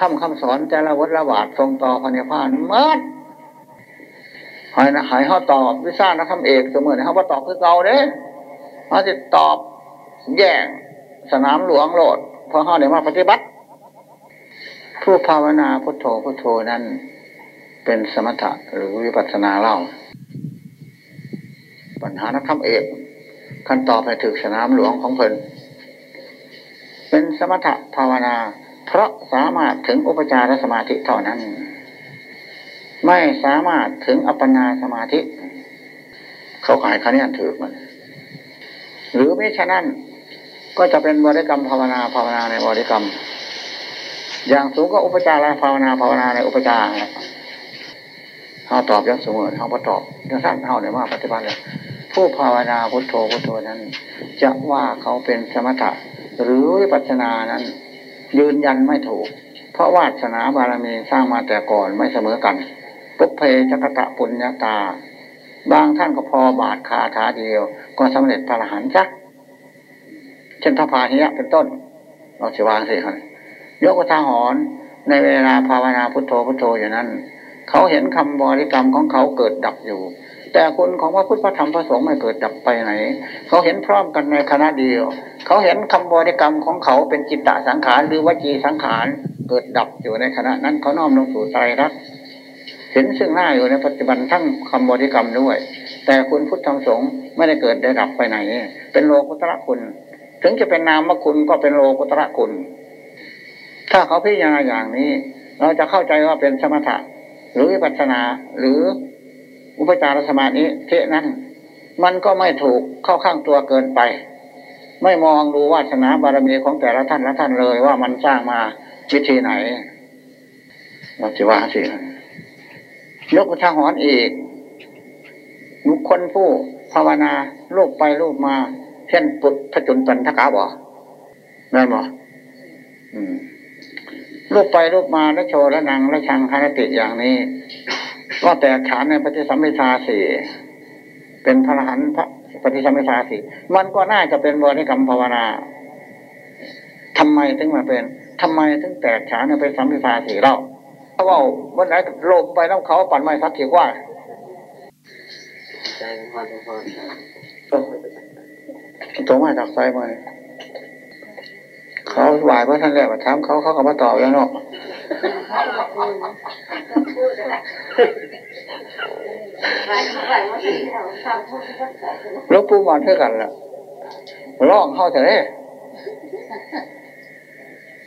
คำคำสอนแต่ละวัดละบาททรงต่อพันยพานมัดหายนะหายเขาตอบวิชานะคำเอกเสมอเขามาตอบคือเก่าเด้เขาจะตอบแย่งสนามหลวงโหลดเพราะเขาเดี๋ยวมาปฏิบัติ ผู้ภาวนาพุทโธพุทโธนั้นเป็นสมถะหรือวิปัสสนาเล่า ปัญหานักธรรมเอกขั้นตอบให้ถึกสนามหลวงของเพลินเป็นสมถะภาวนา เพราะสามารถถึงอุปจารสมาธิเท่านั้น ไม่สามารถถึงอัปปนาสมาธิ เขาขายคะแนนถือมัน หรือไม่ฉะนั้นก็จะเป็นบริกรรมภาวนาภาวนาในบริกรรม อย่างสูงก็อุปจารภาวนาภาวนาในอุปจารเขาตอบยังสมมติเขาประตอบยังสั้นเขาเนี่ยว่าปฏิบัติเลยผู้ภาวนาพุทโธพุทโธนั้น จะว่าเขาเป็นสมถะหรือวิปัสสนานั้น ยืนยันไม่ถูก เพราะวาสนาบารมีสร้างมาแต่ก่อนไม่เสมอกันปุเพจักตะปุญญาตา บางท่านก็พอบาทคาถาเดียว ก็สำเร็จพระอรหันต์จักเช่นพระพาหิยะเป็นต้นเราจะวางสิครับยกกระทาหอนในเวลาภาวนาพุทโธพุทโธอยู่นั้น เขาเห็นคำบริกรรมของเขาเกิดดับอยู่ แต่คุณของพระพุทธพระธรรมพระสงฆ์ไม่เกิดดับไปไหน เขาเห็นพร้อมกันในคณะเดียว เขาเห็นคำบริกรรมของเขาเป็นจิตตสังขารหรือวจีสังขารเกิดดับอยู่ในขณะนั้นเขาน้อมลงสู่ใจรักเห็นซึ่งหน้าอยู่ในปัจจุบันทั้งคำบริกรรมด้วย แต่คุณพุทธธรรมสงฆ์ไม่ได้เกิดได้ดับไปไหน เป็นโลกุตระคุณ ถึงจะเป็นนามคุณก็เป็นโลกุตระคุณ ถ้าเขาพิจารณาอย่างนี้ เราจะเข้าใจว่าเป็นสมถะหรือวิปัสสนาหรือ อุปจารสมาธิเทนั้นมันก็ไม่ถูกเข้าข้างตัวเกินไป ไม่มองดูวาสนาบารมีของแต่ละท่านละท่านเลยว่ามันสร้างมาวิธีไหนเราจะว่าสิยกทางหอนอีกบุคคลผู้ภาวนาลูกไปลูกมาเช่นปุถพจุนตันทกาบ่แม่บ่ลูกไปลูกมาและโชว์และนางและชังคานติอย่างนี้ ก็แตกฉานในปฏิสัมพิทาสี่เป็นพระหันพระปฏิสัมพิทาสี่มันก็น่าจะเป็นบริกรรมภาวนาทำไมถึงมาเป็นทำไมถึงแตกฉานในปฏิสัมพิทาสี่เราเพราะว่าวันไหนลมไปน้ำเขาปั่นไม้สักขีว่าใจพอพอตัวมาจากไซมา เขาหวายพระท่านแรกมาถามเขาเขาก็มาตอบแล้วเนาะลูกปูมันเท่ากันล่ะร้องเข้าแต่เน่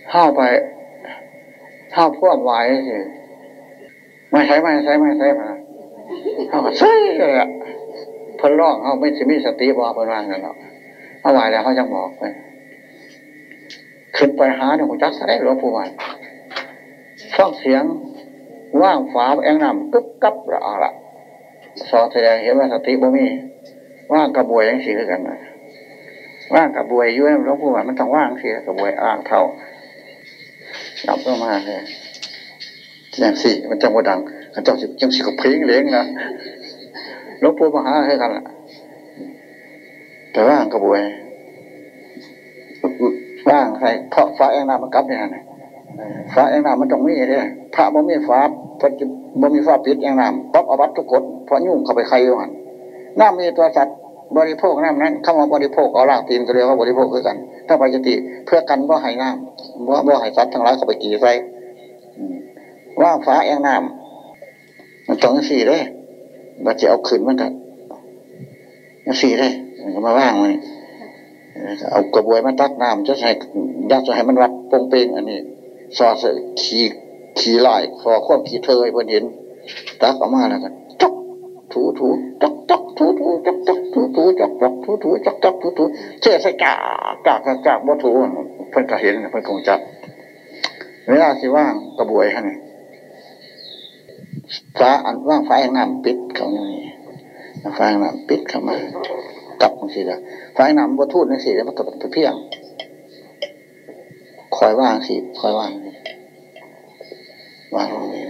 เข้าไปเข้าพวกวายสิไม่ใช่ไม่ใช่ไม่ใช่มาเข้าใช่เลยอะเพิ่นร้องเขาไม่สิมีสติบอกเพิ่นว่างกันหรอกเอาวายแล้วเขาจะบอกไป ขึ้นไปหาเนี่ยหัวจักสได้หลวงปู่มันฟังเสียงว่างฝาแองน้ำกึบกับละอะละสอแสดงเห็นว่าสติบ่มีว่างกระบวยยังสีกันนะว่างกระบวยยุ่ยหลวงปู่มันมันต้องว่างสีกระบวยอ่างเท่าดับเข้ามาเลยอย่างสี่มันจังหวดังขันเจ้าจังสี่กับเพลงเลี้ยงนะหลวงปู่มหาให้กันละแต่ว่างกระบวย ว่างใครเพราะฟ้าแองน้ำมันกลับเนี่ยนะฟ้าแองน้ำมันต้องมีเนี่ยพระบ่มีฟ้าพระบ่มีฟ้าปิดแองน้ำป๊อปอวัตทุกกฎเพราะยุ่งเข้าไปใครอยู่หันน้ำมีตัวสัตว์บริโภคน้ำนั้นเข้ามาบริโภคเอาล่างตีนก็เรียกว่าบริโภคคือกัน ถ้าไปจติเพื่อกันว่าให้น้ำว่าว่าให้สัตว์ทั้งหลายเข้าไปกี่ใส่ว่างฟ้าแองน้ำมันต้องสี่เลยเราจะเอาขึ้นมันกันสี่เลยมาว่างมัน เอากระบวยมาตักน้ำจะใส่ยัดจะให้มันวัดปงเปงอันนี้ซอสขี่ขี่ลายคอควบขี่เทยเพื่อนเห็นตักออกมาแล้วกันจกถูถูจกจกถูถูจกจกถูถูจกจกถูถูจกจกถูถูเชื่อใส่กากากากากบ่ถูเพื่อนก็เห็นเพื่อนคงจับเวลาสิว่างกระบวยฮะนี่ฟ้าอันว่างไฟน้ำปิดเขาอย่างนี้ไฟน้ำปิดเข้ามา กับบางทีละไฟน้ำบทูดในสีแล้วมันตกไปเพียงคอยว่างสิคอยว่างว่างตรงนี้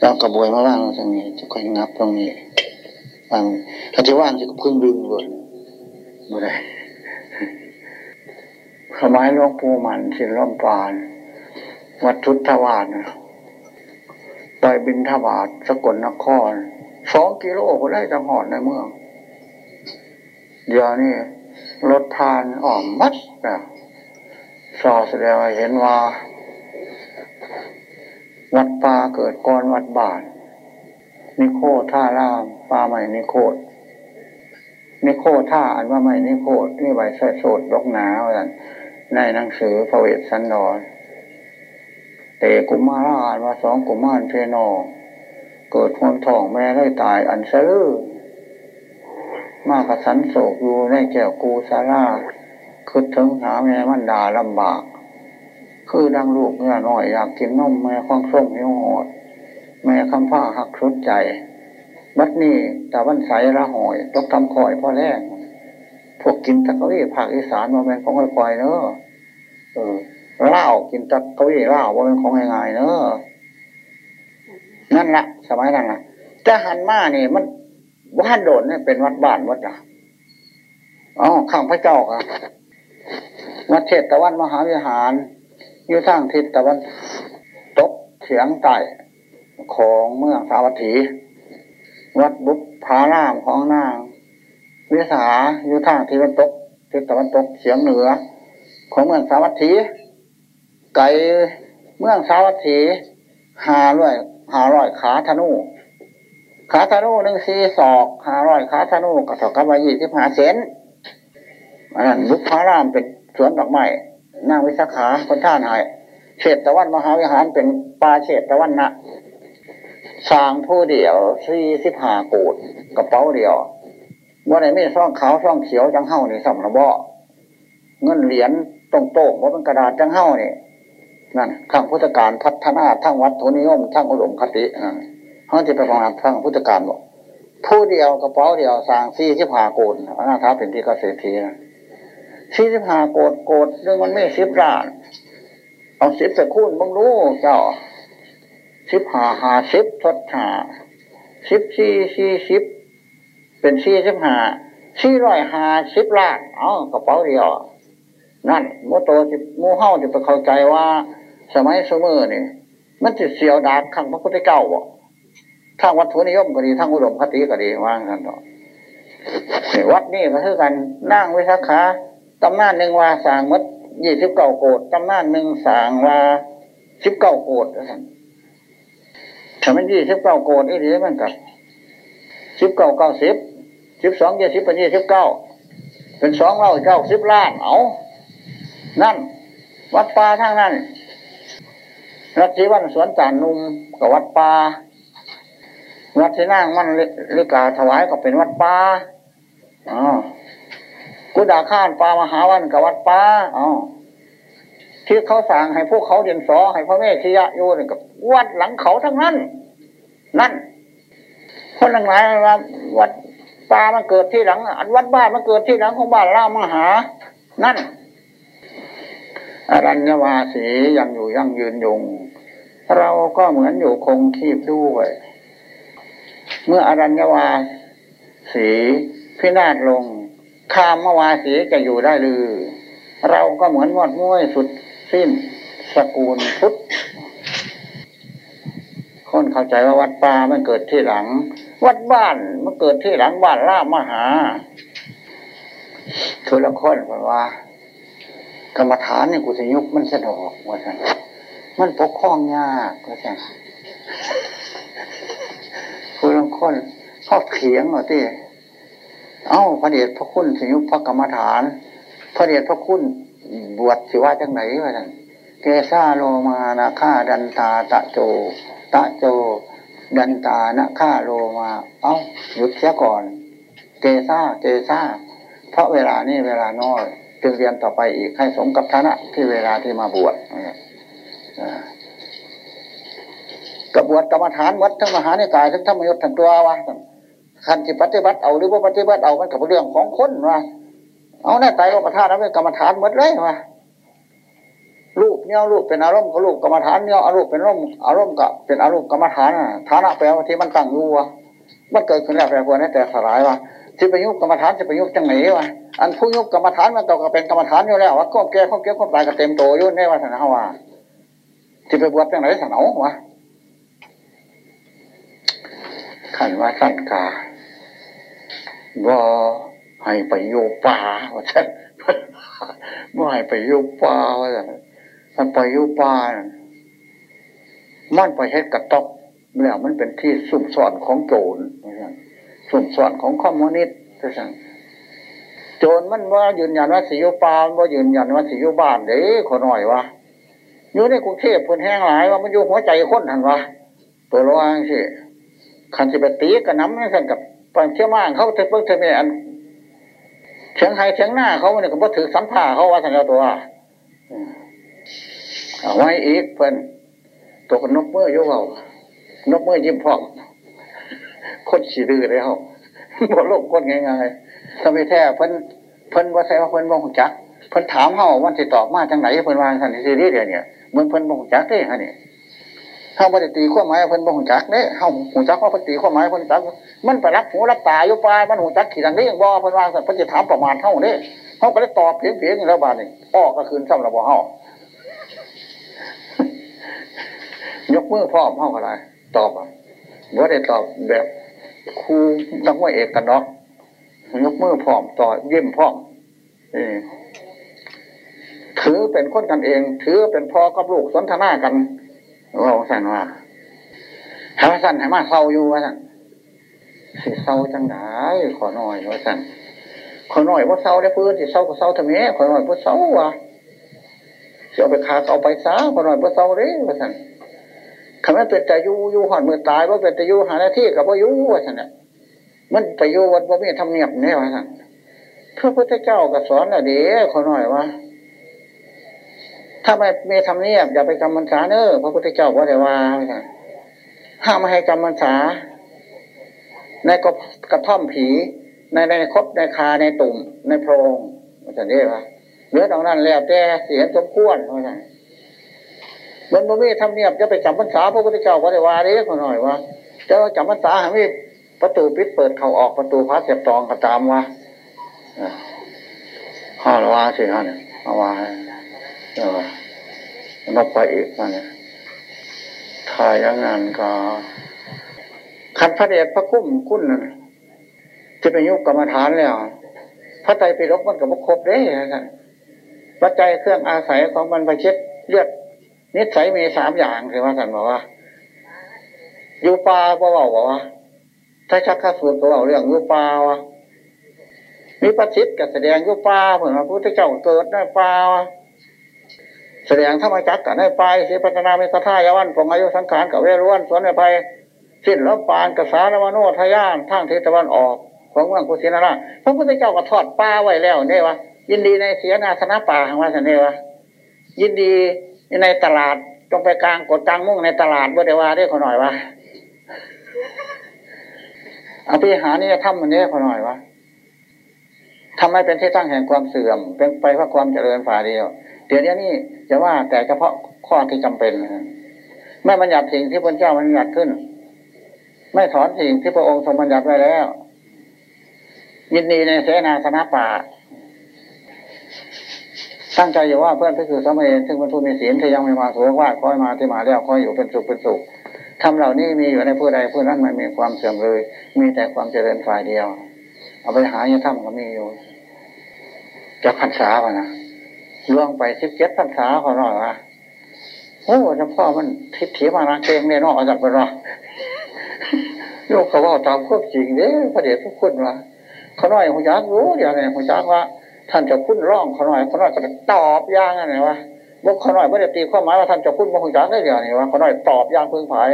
เรากระบวยมาว่างตรงนี้จะคอยงับตรงนี้ว่างถ้าจะว่างจะพึ่งดึงบนไม่ได้สมัยหลวงปู่มันสิล่มปาน วัดทุทวานไปบินทบาทสกลนครสองกิโลก็ได้จังหอดในเมือง เดี๋ยวนี้รถทานอ่อมมัดนะสอแสดงเห็นว่า วัดป่าเกิดก่อนวัดบานนิโคท่ารามป่าใหม่นิโคดนิโคท่าอันว่าไม่นิโคดนี่ใบเสโสดลกหนาเหมือนในหนังสือพระเวทสันดรเตกุมาราอันว่าสองกุมารเพนอเกิดความท้องแม่ได้ตายอันเสือ มากระสันโศกอยู่ในแก้วกูสาราคือถึงหาแม่มันดาลำบาก คือดังลูกเนี่ยหน่อยอยากกินนมแม่ควางส้มหิวหอดแม่คำผ้าหักชุดใจบัดนี้ตะวันใสละหอยตกทำคอยพ่อแรกพวกกินตะกี้ภาคอีสานมาเป็นของคอยเนอะเออเล่ากินตะกี้เล่าว่าเป็นของง่ายๆเนอะนั่นละสมัยนั้นละจะหันมาเนี่ยมัน ว่านโดดเนี่ยเป็นวัดบ้านวัดละอ๋อข้างพระเจ้าครับวัดเทศตะวันมหาวิหารอยู่ทางทิศตะวันตกเฉียงใต้ของเมืองสาวัตถี วัดบุพพารามของนางวิสาอยู่ทางทิศตะวันตกทิศตะวันตกเฉียงเหนือ ของเมืองสาวัตถี ไกลเมืองสาวัตถีหาร้อยหาร้อยขาธนู ขาธนูหนึ่งสี่ศอกหาร้อยขาธนูก็เท่ากับว่ายี่สิบห้าเซนอันนั้นบุพพารามเป็นสวนดอกไม้นางวิสาขาคนท่านหายเฉดตะวันมหาวิหารเป็นปลาเฉดตะวันนะสร้างผู้เดียวสี่สิบห้ากูดกระเป๋าเดียวว่าไหนไม่ซ่องขาวซ่องเขียวจังเฮ้านี่สำระบ่เงินเหรียญตรงโต๊ะว่าเป็นกระดาษจังเฮ้านี่นั่นข้างพุทธการพัฒนาทั้งวัดทุนิยมทั้งอุดมคตินั่น เขาจะไปประมาณทั้งพุทธการบอกผู้เดียวกระเป๋าเดียวสร้างสี่สิบห้ากูดอนาถาเป็นที่เกษตรทีนะสี่สิบห้าโกดโกดเรื่องมันไม่สิบล้าน เอาสิบไปคูณมึงรู้เจ้าสิบห้าหาสิบทดหาสิบสี่สี่สิบเป็นสี่สิบห้าสี่ร้อยห้าสิบล้านเอากระเป๋าเดียว นั่นมูโตสิมูเฮ้าจะไปเข้าใจว่า สมัยสมัยนี่มันจะเสียวดาบขังพระพุทธเจ้าบ่ ทางวัตถุนิยมก็ดีทางอุดมคติก็ดีว่างกันต่อวัดนี่ก็คือกันนั่งวิสาขาตำนานหนึ่งว่าสางมดยี่สิบเก้าโกดตำนานหนึ่งสางว่าสิบเก้าโกดท่านถ้ามันยี่สิบเก้าโกดนี่ถือมันกับสิบเก้าเก้าสิบสิบสองยี่สิบเป็นยี่สิบเก้าเป็นสองเล่าเก้าสิบล้านเอานั่น วัดป่าทางนั้นรัชวันสวนจานนุ่มกับวัดป่า วัดที่นั่งมันลิกาถวายก็เป็นวัดป่าอ๋อกุดาข้านปามหาวันกับวัดป้าอ๋อที่เขาสั่งให้พวกเขาเรียนสอให้พ่อแม่ชียะโยนกับวัดหลังเขาทั้งนั้น นั่น คนหลายว่าวัดปลามันเกิดที่หลัง อันวัดบ้านมันเกิดที่หลังของบ้านล่ามหา นั่นอรัญญวาสียังอยู่ยังยืนยง เราก็เหมือนอยู่คงคีบด้วย เมื่ออรัญญวาสีพินาศลงคามมวาสีจะอยู่ได้หรือ เราก็เหมือนมอดม้วยสุดสิ้นสกุลพุทธคนเข้าใจว่าวัดป่ามันเกิดที่หลัง วัดบ้านมันเกิดที่หลังบ้านล่ามหาคือละคนบอกว่า กรรมฐานเนี่ยกูจะยุกมันสะดอกว่าสั่มันปกคล้องยากว่าสั่คือละ คนชอบเถียงเหรอที่เอ้าพระเดชพระคุณสยุพระกรรมฐาน พระเดชพระคุณบวชสิว่าจังไหนวะท่านเกซาโลมานะฆ่าดันตาตะโจ ตะโจ ดันตานะฆ่าโลมา เอ้าหยุดเสียก่อน เกซาเกซาเพราะเวลานี้เวลาน้อย จึงเรียนต่อไปอีกให้สมกับฐานะที่เวลาที่มาบวช กระบวชกรรมฐานวัดทั้งมหานิกายทั้งธรรมยศทั้งตัววะขันที่ปฏิบัติเอาหรือว่าปฏิบัติเอามันกับเรื่องของคนว่าเอาแน่ใจว่าประธานนั้นเป็นกรรมฐานหมดเลยว่ารูปเนี่ยรูปเป็นอารมณ์ก็รูปกรรมฐานเนี่ยอารมณ์เป็นอารมณ์อารมณ์กับเป็นอารมณ์กรรมฐานฐานะแปลว่าที่มันตั้งอยู่วะมันเกิดขึ้นแล้วแปลว่านี่แต่สลายว่าที่ไปยุกกรรมฐานจะไปยุกจังไหนวะอันผู้ยุกกรรมฐานมันต่อกับเป็นกรรมฐานอยู่แล้วว่าก้มแก่ก้มเกี้ยก้มตายกับเต็มโตยุ่นได้ว่าสนาว่าที่ไปบวชเป็นไรสนองวะ ขันว่าสั้นกาว่าให้ไปโยป่าว่าฉันว่ให้ไปโยป่าว่าฉันมันไปโยป่ามันไปเฮ็ดกระต๊อกแล้วมันเป็นที่สุ่มสอนของโจรสุ่มสอนของคอมมิวนิสต์ว่าฉันโจรมันว่ายืนยันว่าสิโยปาว่ายืนยันว่าสิโยบ้านเด้ขอหน่อยวะอยู่ในกรุงเทพคนแห้งหลายว่ามันอยู่หัวใจคนหันวะตัวระวังสิ ขันสิบตีกับน้ำนั่นสั่นกับปังเชี่ยมากเขาเทเพิ่งเทเมอันเชียงไห้เชียงหน้าเขาเนี่ยก็บ่ถือสัมผัสเขาว่าสัญญาตัวเอาไว้อีกเพิ่นตัวกันนกเมื่อโยเบานกเมื่อยิ้มพอมคนฉีดื้อเลยเขาบ่โลกคนง่ายๆถ้าไมแท้เพิ่นเพิ่นว่าใช่ว่าเพิ่นบ่งจักเพิ่นถามเขาวันที่ตอบมาจังไหนเพิ่นวางสันนิษฐานเดียเนี่ยเหมือนเพิ่นบ่งจักเด้ฮะนี่ เขาบ่ได้ตีข้อหมายเพิ่นบ่งจักเด้เขาหูจักว่าเพิ่นตีข้อหมายเพิ่นจักมันไปรับหูรับตาอยู่ปลายมันหูจักขี่ดังนี้ยังบ่เพิ่นวางสันเพิ่นจะถามประมาณเท่านี้เขาก็ได้ตอบเพียงๆแล้วบาดนี้ออก็คืนซ้ำระบ่เฮายกมือพร้อมเฮาก็ได้ตอบอะบ่ได้ตอบแบบครูนักมวยเอกกันเนาะยกมือพร้อมต่อเยี่ยมพร้อมถือเป็นคนกันเอง ถือเป็นพ่อกับลูกสนทนากัน ว่าสั่นว่าหาสั่นให้มาเศร้าอยู่ว่าสั่นสิเศร้าจังไดขอหน่อยว่าสั่นขอหน่อยว่าเศร้าได้เพื้นสิเศร้าก็เศร้าทำไมขอหน่อยว่าเศร้าวะเสียไปขาเอาไปซาขอหน่อยว่าเศร้าเด้ว่าสั่นคำว่าเป็นแต่ยูยูหอนมือตายว่าเป็นแต่ยูหาหน้าที่กับว่ายูว่าสั่นเนี่ยมันไปยูวัดว่าไม่ทำเนียบเนี่ยว่าสั่นพระพุทธเจ้าก็สอนอะเดี๋ยวขอหน่อยว่า ถ้าไม่มีทำเนียบอย่าไปกรรมันษาเนอพระพุทธเจ้าว่าแต่ว่าห้ามไม่ให้กรรมันษาในกกระท่อมผี ในในคบในคาในตุ่มในโพรงว่าจะนี่ว่าเหลือตรงนั้นแล้วแต่เสียงสมควรว่าไงมันบ่มีทำเนียบจะไปจำพรรษาพระพุทธเจ้าว่าได้ว่าเด้ขอหน่อยว่าจะจำพรรษาหาไม่ประตูปิดเปิดเข้าออกประตูพระเสียบตองก็ตามว่าห้าละว่าสิฮะเนี่ยเอาว่า นกไปอีกนะทายงานก็ขันพระเดชพระคุ้มคุ้นจะเป็นยุคกรรมฐานแล้วพระไตรปิฎกมันกับพครบเลยนะปัจจัยเครื่องอาศัยของมันไปเช็ดเลือดนิสัยมีสามอย่างคือว่าท่านบอกว่า อยู่ป่าบ่เบาบอกว่าถ้าชักข้าสูตรก็บอกเรื่องอยู่ป่าวะมีประสิทธิ์กับแสดงอยู่ป่าเหมือนพระพุทธเจ้าเกิดในป่าวะ แสดงธรรมจักกันในไปเสปัตนาเมตตายาวันปองอายุสังขารกับเวรวันสวนในไปสิ้นแล้วปานกษานวโนทยานทางทิศตะวันออกของเมืองกุศินาราพระพุทธเจ้าก็ทอดป่าไว้แล้วเนี่ยวะยินดีในเสียนาสนะป่าของว่าสันเนี่ยวะยินดีในตลาดจงไปกลางกดกลางมุ่งในตลาดบ่ได้ว่าได้ขอหน่อยวะอาพิหานี่ทำมันนี้ขอหน่อยวะทำให้เป็นที่ตั้งแห่งความเสื่อม เป็นไปเพราะความเจริญฝ่าเดียว เดี๋ยวนี้นี่จะว่าแต่เฉพาะข้อที่จำเป็นไม่บัญญัติสิ่งที่พระเจ้าบัญญัติขึ้น ไม่ถอนสิ่งที่พระองค์ทรงบัญญัติไว้แล้ว ยินดีในเสนาสนะป่า ตั้งใจอยู่ว่าเพื่อนก็คือสมัยซึ่งเป็นผู้มีศีลที่ยังไม่มาสูงว่าคอยมาที่มาแล้วคอยอยู่เป็นสุขเป็นสุขทำเหล่านี้มีอยู่ในผู้ใดผู้นั้นไม่มีความเสื่อมเลย มีแต่ความเจริญฝ่ายเดียว เอาไปหาเนี่ยถ้ำก็มีอยู่จะพรรษาป่ะนะ ล่วงไปสิบเจ็ดพรรษาเขาหน่อยวะโอ้เฉพาะมันทิศถีมานาเกงเนี่ยนอกจากไปรอโยกเขาว่าตามควบจริงเด้พระเดชพระคุณว่าเขาหน่อยหัวยักรู้เดี๋ยวไงหัวยักว่า ท่านจะคุ้นร่องเขาหน่อยเขาหน่อยก็ตอบย่างอะไรวะบอกเขาหน่อยไม่ได้ตีข้อหมายว่าท่านจะคุ้นมองจักได้เดียวนี่วะเขาหน่อยตอบย่างพึ่งผาย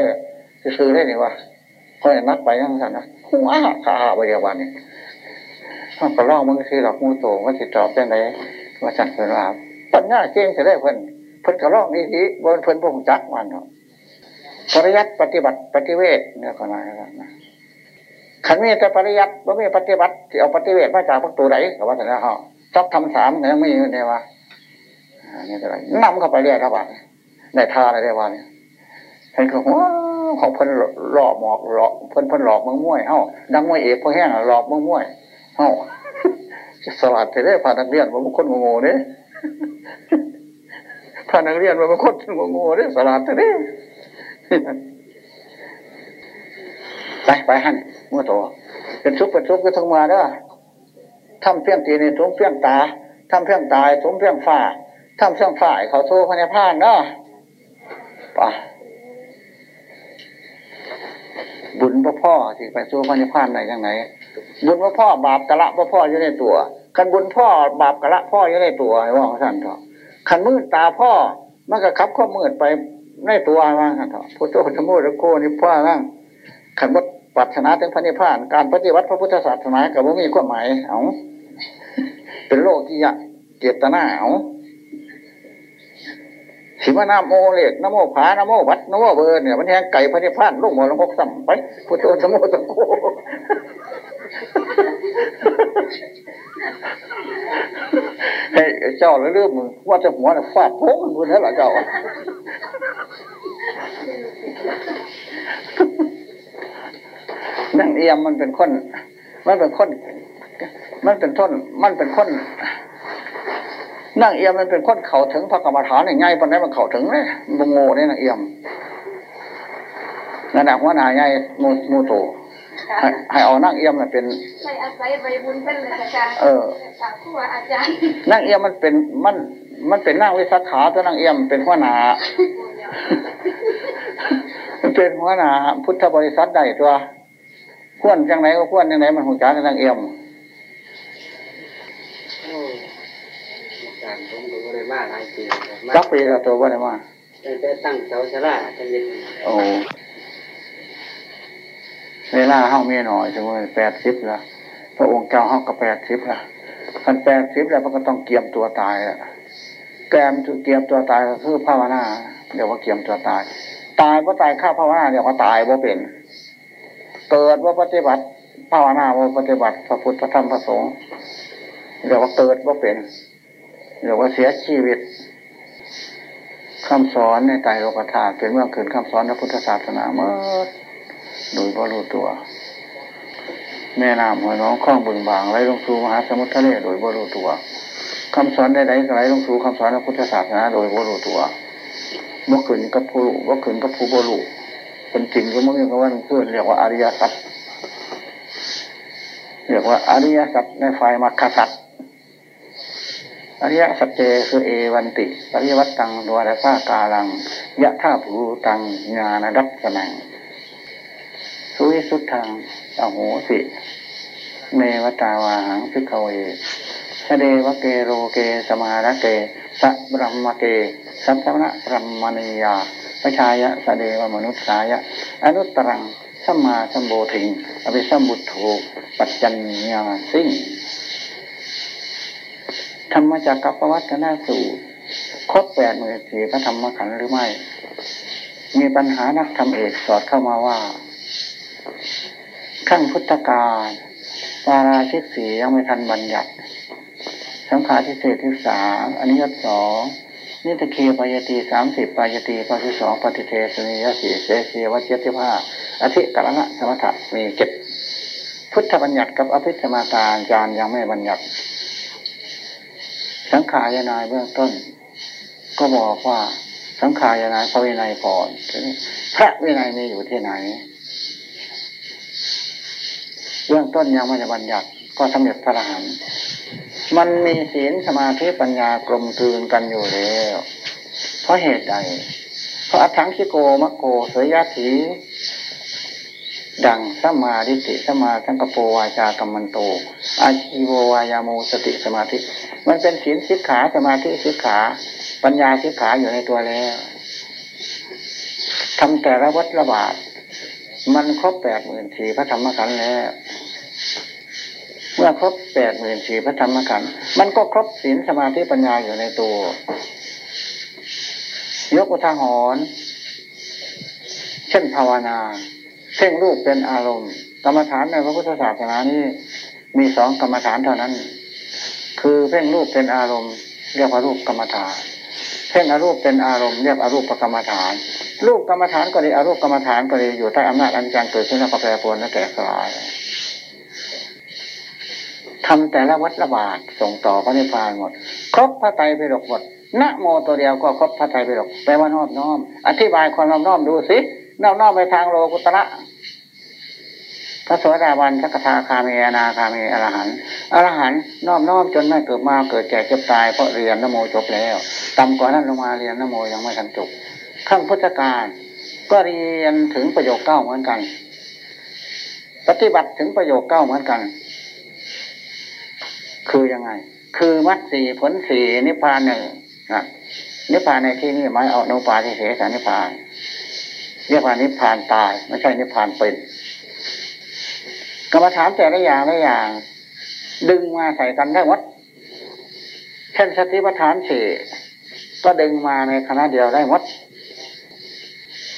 ซื้อได้นี่วะเขาหนักไปยังสันนะหัวขาไปเดียววันนี้ท่านก็ร่องมึงคือหลักมูโตว่าติดตอบเป็นไรว่าสันเป็นว่า ปัญญาเก่งจะได้เพิ่นเพิ่นก็ร่องนี่ทีบนเพิ่นพงจักมันเนาะปริยัติปฏิบัติปฏิเวทเนี่ยก็น่านะขันมีแต่ปริยัติว่ามีปฏิบัติที่เอาปฏิเวทมาจากพระตัวไหนกับว่าแต่ละห้อจับทำสามยังไม่ได้ว่านี่อะไรนำเข้าไปเรื่อยครับว่าได้ทาอะไรได้ว่าเนี่ยเห็นเขาหัวของเพิ่นหลอกหมอกหลอกเพิ่นเพิ่นหลอกมึงม้วยเฮ้าดังมวยเอกพอแห้งหลอกมึงม้วยเฮ้าสลัดไปได้ผ่านนักเรียนผมคนโง่เนี่ย ถ้านักเรียนมันมาคนโง่เรื่องสลาดเด้ไปไปหันมั่วโตเป็นทุกข์เป็นทุกข์ก็ทั้งมาเด้อทำเพียงตีนี่ทุกเพียงตาทำเพียงตายทุกเพียงฝ่าทำเพียงฝ่ายเขาโทษพระพานเด้อปะบุญพ่อพ่อที่ไปสู้พระนิพพานไหนยังไงบุญพ่อพ่อบาปกะละพ่อพ่ออยู่ในตัว คันบุญพ่อบาปกะละพ่ออยู่ในตัวไอ้ว่าท่านเถอะคันมืดตาพ่อมันก็ขับข้อมืดไปในตัวว่าท่านเถอะพุทโธธรรมโอโคนิพ่อนั่งขันวัดปัจนาถึงพระนิพพาน การปฏิวัติพระพุทธศาสนากับว่ามีความหมายเอาเป็นโลกียะเจตนาเอาสิมานาโมเลกนโมผานโมวัดนโมเบิร์เนี่ยมันแทงไก่พระนิพพานลูกหมอลงพกสัมไปพุทโธสมุทโคให้ เจ้าเรื่องมือว่าจะหัวน่ะฟาดโค้งมือแล้วหรอเจ้านั่งเอียมมันเป็นคน มันเป็นคน มันเป็นท่นมันเป็นคน นั่งเอียมมันเป็นคนเข่าถึงพระกรรมฐานง่ายปนได้มันเข่าถึงเลยบงโง่เนี่ยนั่งเอียมนั่นแหละหัวหน้าใหญ่มูมูโต ให้เอานั่งเอียมเป็นใช่อาศัยใบบุญเป็นเลยอาจารย์เออผู้ว่าอาจารย์นั่งเอียมมันเป็นมันมันเป็นนั่งวิสัขาตัวนั่งเอียมเป็นหัวหน้ามันเป็นหัวหน้าพุทธบริษัทใดตัวขวนจังไหนก็ขวนจังไหนมันหุ่นจ้านั่งเอียมการผมก็บ่ได้มาหลายปีสักปีกับตัวบ่ได้มาแต่ตั้งเสาชราจะเย็นโอ้ เวลาห้องมีหน่อยสมมติแปดสิบละพระองค์เจ้าห้องก็แปดสิบละคันแปดสิบแล้วมันก็ต้องเกียมตัวตายละแกมเกียมตัวตายก็คือภาวนาเดี๋ยวว่าเกียมตัวตาย ตายเพราะตายข้าภาวนาเดี๋ยวว่าตายว่าเป็น เกิดว่าปฏิบัติภาวนาว่าปฏิบัติพระพุทธพระธรรมพระสงฆ์เดี๋ยวว่าเกิดว่าเป็นเดี๋ยวว่าเสียชีวิตคำสอนในไตรโลกธาตุเป็นเมื่อคืนคำสอนในพุทธศาสนาเมื่อ โดยบรู้ตัว แม่น้ำหัวน้องคล้องบึงบางไหลลงสู่มหาสมุทรทะเลโดยบรู้ตัวคำสอนใดๆไหลลงสู่คำสอนในพุทธศาสนาโดยบรู้ตัวเมื่อคืนกับผู้เมื่อคืนกับผู้บรู้เป็นจริงก็ไม่มีคำว่าเพื่อนเรียกว่าอริยสัจเรียกว่าอริยสัจในฝ่ายมรรคสัจอริยสัจเจคือเอวันติปริวัตตังดวรสากาลัง ยะถาภูตังญาณทัสสนัง สุวิสุทธังอโหสิเมวตาวาหังพิกเวสเดวเกโรเกสมาระเกสับรัมมเก สัสสมณพราหมณิยาปชายะสเทวมนุสสายะ อนุตตรังสัมมาสัมโพธิงอภิสัมพุทโธปัจจัญญาสิงธรรมจักรปวัตนาสูตรครบแปดหมื่นสี่พระธรรมขันธ์หรือไม่ มีปัญหานักธรรมเอกสอดเข้ามาว่า ขั้งพุทธกาลวาราชิกสียังไม่ทันบัญญัติ สังขารทิเศษที่สามอันนี้ยสองนิตเคปายตีสามสิบปายตีปาที่สองปฏิเทสนิยสีเสสีวัจติภาอธิกรณะสมถะมีเจ็ดพุทธบัญญัติกับอภิธรรมาการจารยังไม่บัญญัติ สังขารนายเบื้องต้น ก็บอกว่าสังขารนายพระวินัยก่อนพระวินัยมีอยู่ที่ไหน เบื้องต้นยังไม่ได้บัญญัติก็สำเร็จพระอรหันต์มันมีศีลสมาธิปัญญากลมกลืนกันอยู่แล้ว เพราะเหตุใด เพราะอัถังคิโกมะโกเสยยะถีดังสัมมาดิติสัมมาสังกปวาจากรรมันโต อาชีโววายาโมสติสมาธิ มันเป็นศีลสิกขาสมาธิสิกขา ปัญญาสิกขาอยู่ในตัวแล้วทำแต่ละวัดระบาด มันครบแปดหมื่นสี่พระธรรมขันธ์แล้ว เมื่อครบแปดหมื่นสี่พระธรรมขันธ์มันก็ครบศีลสมาธิปัญญาอยู่ในตัว ยกอุทาหรณ์เช่นภาวนาเพ่งรูปเป็นอารมณ์ กรรมฐานในพระพุทธศาสนานี้มีสองกรรมฐานเท่านั้น คือเพ่งรูปเป็นอารมณ์ เรียกว่ารูปกรรมฐาน เพ่งอรูปเป็นอารมณ์เรียกอรูปกรรมฐาน รูปกรรมฐานก็ดีอารูปกรรมฐานก็ดีอยู่ใต้อำนาจอันจังเกิดขึ้นแล้วก็แปรปรวนและแตกสลายทำแต่ละวัดระบาดส่งต่อพระนิพพานหมด ครบพระไตรปิฎกหมดนะโมตัวเดียวก็ครบพระไตรปิฎกแปลว่านอบน้อม อธิบายความนอบน้อมดูสินอบน้อมไปทางโลกุตระพระสวัสดาวันสักทาคามีอนาคามีอรหันต์อรหันต์นอบน้อมจนไม่เกิดมาเกิดแก่เจ็บตายเพราะเรียนนโมจบแล้วต่ำกว่านั้นลงมาเรียนนโมยังไม่ทันจบ ขั้งพุทธการก็เรียนถึงประโยคเก้าเหมือนกัน ปฏิบัติถึงประโยคเก้าเหมือนกัน คือยังไง คือมัดสี่ผลสี่นิพพานหนึ่งนะนิพพานในที่นี้หมายเอาโนปาทิเสสนิพพานเรียกว่านนิพพานตาย ไม่ใช่นิพพานเป็นกรรมฐานแต่ละอย่างละอย่าง ดึงมาใส่กันได้วัดเช่นสติปัฏฐานสี่ก็ดึงมาในคณะเดียวได้วัด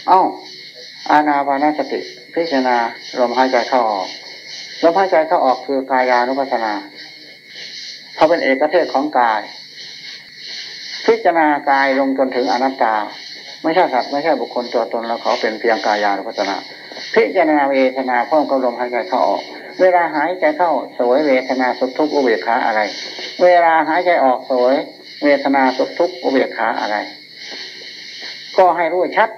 เอ้า อาณาปานสติ พิจารณาลมหายใจเข้าออกลมหายใจเข้าออกคือกายานุปัสสนาเขาเป็นเอกเทศของกาย พิจารณากายลงจนถึงอนัตตา ไม่ใช่สัตว์ไม่ใช่บุคคลตัวตนแล้วเขาเป็นเพียงกายานุปัสสนา พิจารณาเวทนาพร้อมกับลมหายใจเข้าออก เวลาหายใจเข้าสวยเวทนาสุขทุกข์อุเบกขาอะไร เวลาหายใจออกสวย เวทนาสุขทุกข์อุเบกขาอะไร ก็ให้รู้ชัด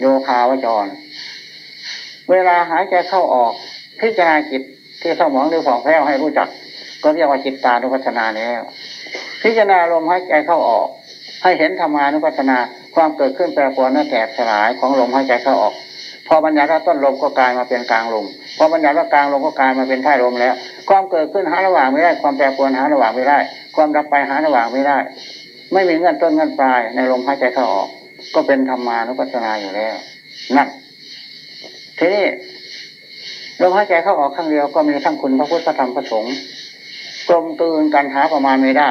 โยคาวจร เวลาหายใจเข้าออกพิจารณาจิตที่เศร้าหมองหรือผ่องแผ้วให้รู้จัก ก็เรียกว่าจิตตานุปัสสนาแล้ว พิจารณาลมหายใจเข้าออก ให้เห็นธรรมานุปัสสนาความเกิดขึ้นแปรปรวนและแตกสลายของลมหายใจเข้าออก พอบัญญัติว่าต้นลมก็กลายมาเป็นกลางลมพอบัญญัติว่ากลางลมก็กลายมาเป็นท้ายลมแล้ว ความเกิดขึ้นหาระหว่างไม่ได้ ความแปรปรวนหาระหว่างไม่ได้ ความดับไปหาระหว่างไม่ได้ ไม่มีเงื่อนต้นเงื่อนปลายในลมหายใจเข้าออก ก็เป็นธรรมานุปัสสนาอยู่แล้วนั่นทีนี้ลมหายใจเข้าออกข้างเดียวก็มีทั้งคุณพระพุทธธรรมพระสงฆ์กลมกลืนกันหาประมาณไม่ได้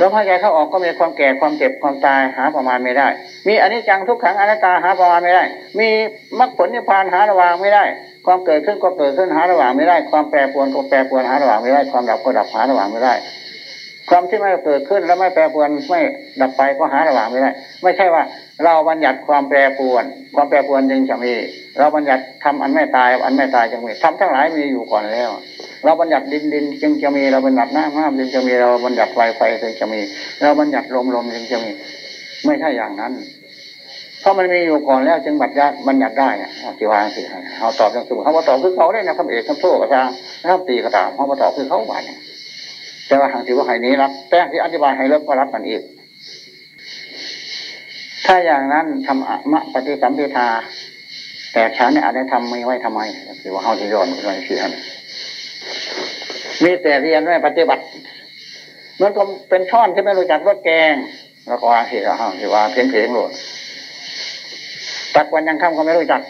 ลมหายใจเข้าออกก็มีความแก่ความเจ็บความตายหาประมาณไม่ได้ มีอนิจจังทุกขังอนัตตาหาประมาณไม่ได้ มีมรรคผลนิพพานหาระหว่างไม่ได้ ความเกิดขึ้นก็เกิดขึ้นหาระหว่างไม่ได้ ความแปรปรวนก็แปรปรวนหาระหว่างไม่ได้ ความดับก็ดับหาระหว่างไม่ได้ ความที่ไม่เกิดขึ้นแล้วไม่แปรปรวนไม่ดับไปก็หาระหว่างไม่ได้ไม่ใช่ว่า เราบัญญัติความแปรปรวน ความแปรปรวนจึงจะมี เราบัญญัติทำอันไม่ตาย อันไม่ตายจึงมีทำทั้งหลายมีอยู่ก่อนแล้ว เราบัญญัติดินดินจึงจะมีเราบัญญัติน้ำน้ำจึงจะมีเราบัญญัติไฟไฟจึงจะมี เราบัญญัติลมลมจึงจะมี ไม่ใช่อย่างนั้นเพราะมันมีอยู่ก่อนแล้วจึงบัญญัติบัญญัติได้นะที่วางสิเขาตอบอย่างสุเขาตอบคือเขาได้นะคำเอกคำโทษกระทางคำตีกระตาเขาตอบคือเขาบานเนี่ย แต่ว่าทางที่ว่าใครนี้รับแต่ที่อธิบายให้เลิกก็รับกันอีก ถ้าอย่างนั้นทำอะมะปฏิสัมพิทา แต่ฉันเนี่ยอาจจะทำไม่ไว้ทำไมคือว่าเขาที่ย้อนกันเสียมีแต่เรียนไม่ปฏิบัติเหมือนกับเป็นช่อนที่ไม่รู้จักรสแกง แล้วก็ว่าที่ว่าที่ว่าเพียงเพียงหลดตักวันยังค่ำก็ไม่รู้จัก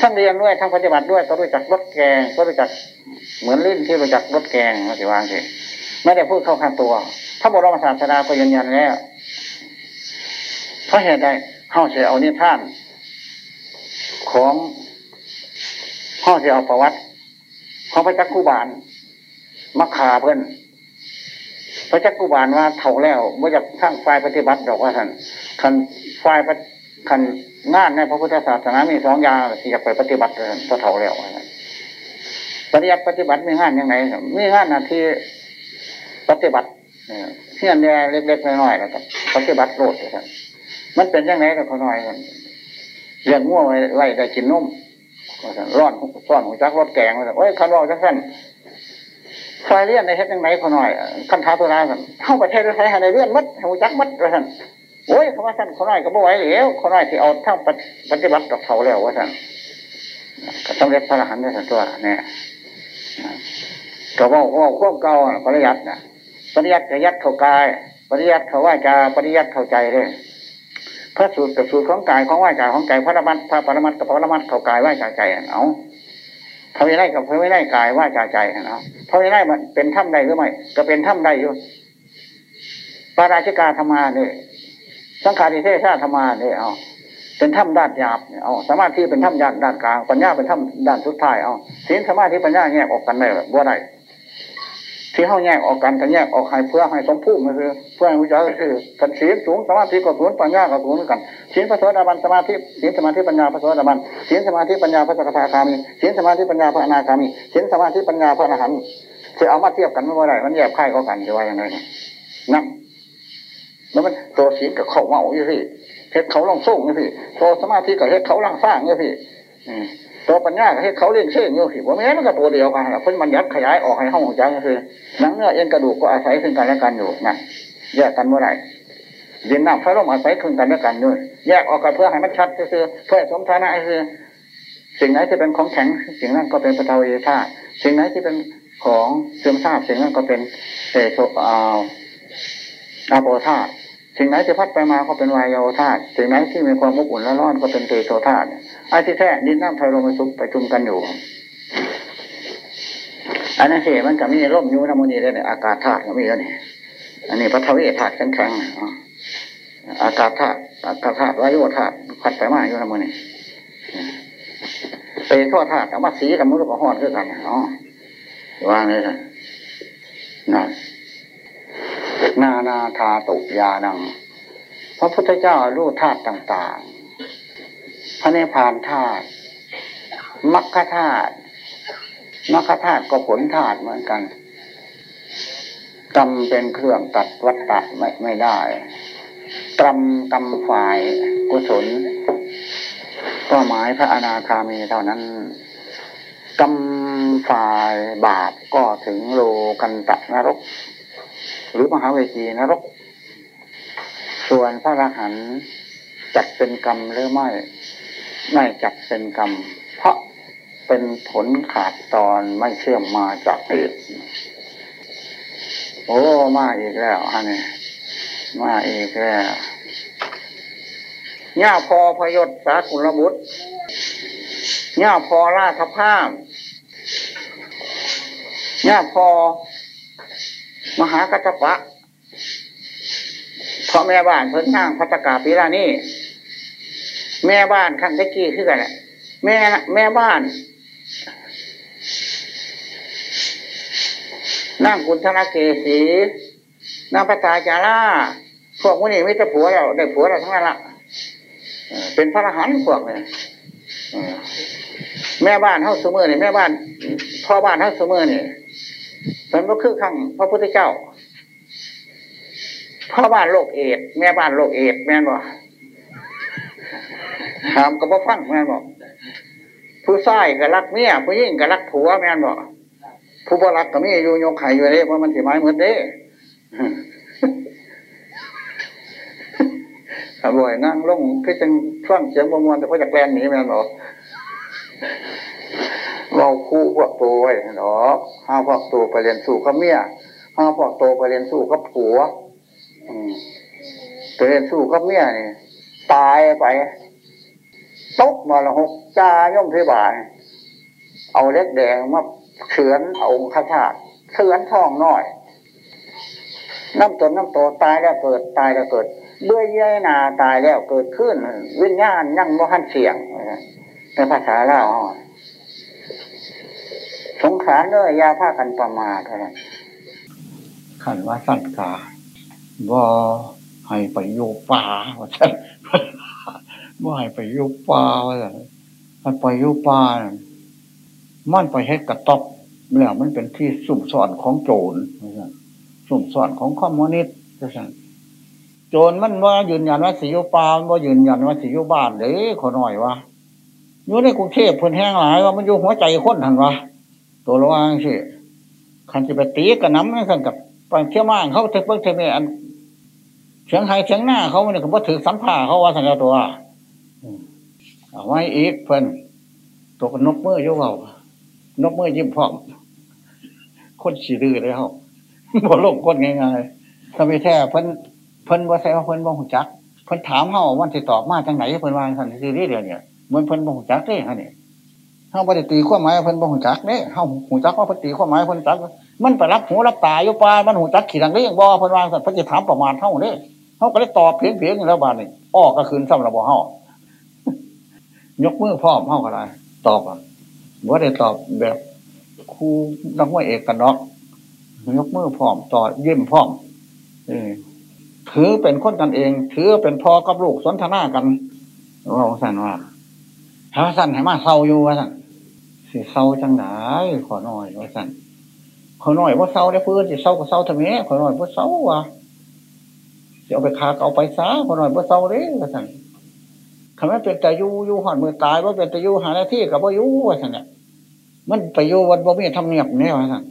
ทั้งเรียนด้วยทั้งปฏิบัติด้วยก็รู้จักรสแกงก็รู้จักเหมือนลิ้นที่รู้จักรสแกงที่ว่าสิ ไม่ได้พูดเข้าข้างตัว พระบรมศาสดาก็ยืนยันแล้วเพราะเหตุใดเข้าเสียเอานิท่าน ของเข้าเสียเอาประวัติของพระจักกุบาลมักขาเพื่อนพระจักกุบาลว่าเท่าแล้วเมื่อจะสร้างฝ่ายปฏิบัติดอกว่าท่านคันฝ่ายคันงานในพระพุทธศาสนามีสองอย่างที่จะไปปฏิบัติก็เท่าแล้วปฏิบัติปฏิบัติมีงานยังไงมีงานนาที่ ปฏิบัติเที่ยนเนี่ยเล็กๆน้อยๆแล้วก็ปฏิบัติโลดกันมันเป็นยังไงกับเขาหน้อยเรื่องง่วงไว้ได้กินนุ่มร้อนร้อนหัวจักรถแกงเลยโอ้ยคันรอจังสั้นไฟเลี่ยนในเฮ็ดยังไงเขาหน่อยคันท้าตัวร้ายกันเข้าประเทศไทยในเลื่อนมัดหัวจักมัดว่าท่านโอ้ยเขาว่าท่านเขาหน่อยก็บ่ไหวเหลวเขาหน่อยที่เอาทั้งปฏิบัติดอกเถาแล้วว่าท่านก็ต้องเรียกพระอรหันต์ด้วยตัวเนี่ยก็ว่าว่าควบเก่าปริยัตินะ ปริยัติยัดเข้ากาย ปริยัติเขาว่าจะปริยัติเข้าใจเลยพระสูตรกับสูตรของกายของว่าจาของใจพระธรรมพระปรมัตกับพระธรรมเข้ากายว่าจาใจเอาพระวินัยกับพระวินัยกายว่าจาใจนะพระวินัยมันเป็นถ้ำใดหรือไม่ก็เป็นถ้ำใดอยู่ปาราชิกาธรรมาเนี่ยสังขาริเทศาธรรมาเนี่ยเอาเป็นถ้ำด้านหยาบเอาสามารถที่เป็นถ้ำด้านด้านกลางปัญญาเป็นถ้ำด้านสุดท้ายเอาศีลสมาธิปัญญาแยกออกกันได้บ่ได้ ที่เขาแยกออกกันกันแยกออกให้เพื่อให้สมภูมิคือเพื่อให้วิจารคือกันศีลสูงสมาธิก็สูงปัญญาก็สูงเหมือนกันศีลพระโสดาบันสมาธิศีลสมาธิปัญญาพระโสดาบันศีลสมาธิปัญญาพระสกทาคามีศีลสมาธิปัญญาพระอนาคามีศีลสมาธิปัญญาพระอรหันต์จะเอามาเทียบกันไม่ได้มันแยกไข่ก็กันจะว่าย่างไรนั่นแล้วมันตัวศีลกับเขาเมาอยู่พี่เฮ็ดเขาลองส่งอยู่พี่ตัวสมาธิกับเฮ็ดเขาลังสร้างอยู่พี่ ตัวปัญญากับเขาเลี้ยงเชื่องอยู่พี่ว่าแม้มันก็ตัวเดียวกันเพิ่นมันยัดขยายออกให้ห้องจังก็คือหนังเนื้อเอ็นกระดูกก็อาศัยซึ่งกันและกันอยู่นะแยกกันเมื่อไหร่ดินน้ำไฟลมอาศัยซึ่งกันและกันด้วยแยกออกกันเพื่อให้มันชัดก็คือเพื่อสมฐานะคือสิ่งไหนที่เป็นของแข็งสิ่งนั้นก็เป็นปฐวีธาตุสิ่งไหนที่เป็นของเสื่อมทราบสิ่งนั้นก็เป็นเตโชอาอาโปธาตุสิ่งไหนที่พัดไปมาก็เป็นวายโยธาตุสิ่งไหนที่มีความอบอุ่นและร้อนก็เป็นเตโชธาตุ ไอ้ที่แท้ดินน้ำไฟลมสุกไปจุมกันอยู่ อันนั้นเหมันก็มีร่มยูน้ำมันนี่เลยเนี่ยอากาศธาตุก็มีแล้วนี่อันนี้ปฐวีธาตุแข็งๆอากาศธาตุอากาศธาตุวายโยธาตุพัดไปมาอยู่น้ำมันนี่เตโชธาตุเอามาสีกับมือกับห้อนคือกันอ๋อวางเลยนะนั่นนานาธาตุยานังพระพุทธเจ้ารู้ธาตุต่าง ๆ พระเนพานธาตุมัคคธาตุมัคคธาตุก็ผลธาตุเหมือนกันกรรมเป็นเครื่องตัดวัตตะไม่ไม่ได้กรรมกรรมฝ่ายกุศลก็หมายพระอนาคามีเท่านั้นกรรมฝ่ายบาปก็ถึงโลกันตะนรก หรือมหาเวทีนรก ส่วนพระอรหันต์จัดเป็นกรรมหรือไม่ ไม่จัดเป็นกรรม เพราะเป็นผลขาดตอนไม่เชื่อมมาจากเหตุโอ้มาอีกแล้วฮะนี่มาอีกแล้วย่าพอพยศสากุลบุตรย่าพอราชพามย่าพอ มหากัตปะพ่อแม่บ้านเพิ่นสร้างพัตกาปีลานี่ แม่บ้านขั้นตะกี้คือกันแหละแม่แม่บ้านนั่งกุณธนาเกศีนางพระตาจาราพวกนี้ม่จะผัวเราได้ผัวเราทั้งนั้นละเป็นพระอรหันต์พวกเนี่ยแม่บ้านเท่าเสมอเนี่ยแม่บ้านพ่อบ้านเท่าเสมอเนี่ยเป็นก็คือขังพระพุทธเจ้าพ่อบ้านโลกเอดแม่บ้านโลกเอดแม่นบ่ ถามกับพ่อฟังแม่นบ่ผู้ชายก็รักเมียผู้หญิงก็รักผัวแม่นบ่ผู้บ่รักก็มีอยู่ยกไข่อยู่เลยเพราะมันสิไม้เหมือนเด้ถ้าบ่อยนั่งลงคือจังช่วงเสียงประมวลแต่พอจะแกล้งหนีแม่นบ่เราคู่พวกตัวไว้หรอกห้าพวกตัวไปเรียนสู้กับเมียห้าพวกตัวไปเรียนสู้กับผัวไปเรียนสู้กับเมียนี่ตายไป ตกมาละหกจ้าย่อมเทบานเอาเล็กแดงมาเฉือนเอาองค์ข้าทาเฉือนท้องน้อยน้ำตนน้ำโตตายแล้วเกิดตายแล้วเกิดเบื่อเย้ยนาตายแล้วเกิดขึ้น วิญญาณยั่งโมหันเสียงในภาษาเล่าสงสารเลยยาผ้ากันประมาทเท่านั้นขันว่าสัตว์กาบ่ให้ไปโยป่าว่าฉั นบ่ให้ไปโยป่าว่าฉันมันไปโยป่ามันไปให้กระต๊อบเนี่ยมันเป็นที่สุ่มสอนของโจรสุ่มสอนของคอมมิวนิสต์ว่าฉันโจรมันว่ายืนยันว่าสิโยป่าว่ายืนยันว่าสิโยบ้านเลยขอหน่อยว่าอยู่ในกรุงเทพเพิ่นแห้งหลายว่ามันอยู่หัวใจคนหันวะตัวระวังสิขันจะไปตีกับน้ำนั่นกันกับไปเที่ยวม่างเขาเทเพิ่งเทเมอันเสียงไห้เสียงหน้าเขาเนี่ยเขาถือสัมผัสเขาว่าสัญญาตัว เอาไว้อีกเพิ่นตกนกเมื่อโยเวานกเมื่อยิ้มพร้อมคนฉีดื้อเลยเขาบ่ลงคนง่ายๆถ้าไม่แท้เพิ่นเพิ่นว่าใส่ว่าเพิ่นบ่หูจัก เพิ่นถามเขาวันที่ตอบมาจังไหนเพิ่นวางสันทีนี้เดียวเนี่ยมันเพิ่นบ่หูจักเด้ฮะเนี่ยเฮาบ่ได้ตีความหมายเพิ่นบ่หูจักเด้เฮาหูจักว่าเพิ่นตีความหมายเพิ่นจัก มันไปรับหูรับตาอยู่ป่ามันหูจักขี่ดังเลี้ยงบ่เพิ่นวางสันเพิ่นจะถามประมาณเฮาเด้เฮาก็เลยตอบเพียงเพียงแล้วบาดนี้อ้อก็คืนซ้ำระบ่เฮา ยกมือพร้อมเฮาก็ได้ตอบอะบ่ได้ตอบแบบครูนักมวยเอกกันเนาะยกมือพร้อมต่อเยิ้มพร้อมถือเป็นคนกันเอง ถือเป็นพ่อกับลูกสนทนากันว่าสั่นว่าถ้าสั่นให้มาเศร้าอยู่ว่าสั่นสิเศร้าจังไหนขอหน่อยว่าสั่นขอหน่อยว่าเศร้าได้เพื่อนสิเศร้าก็เศร้าทำไมขอหน่อยว่าเศร้าว่ะจะเอาไปคาเอาไปซาพอหน่อยเพื่อเศร้าเด้ว่าสั่น คำว่าเป็นแต่ยูยูหอนมือตายว่าเป็นแต่ยูหาหน้าที่กับว่ายูว่าสันเนี่ยมันไปยูวันบ่มีทำเนียบเนี่ยว่าสั่น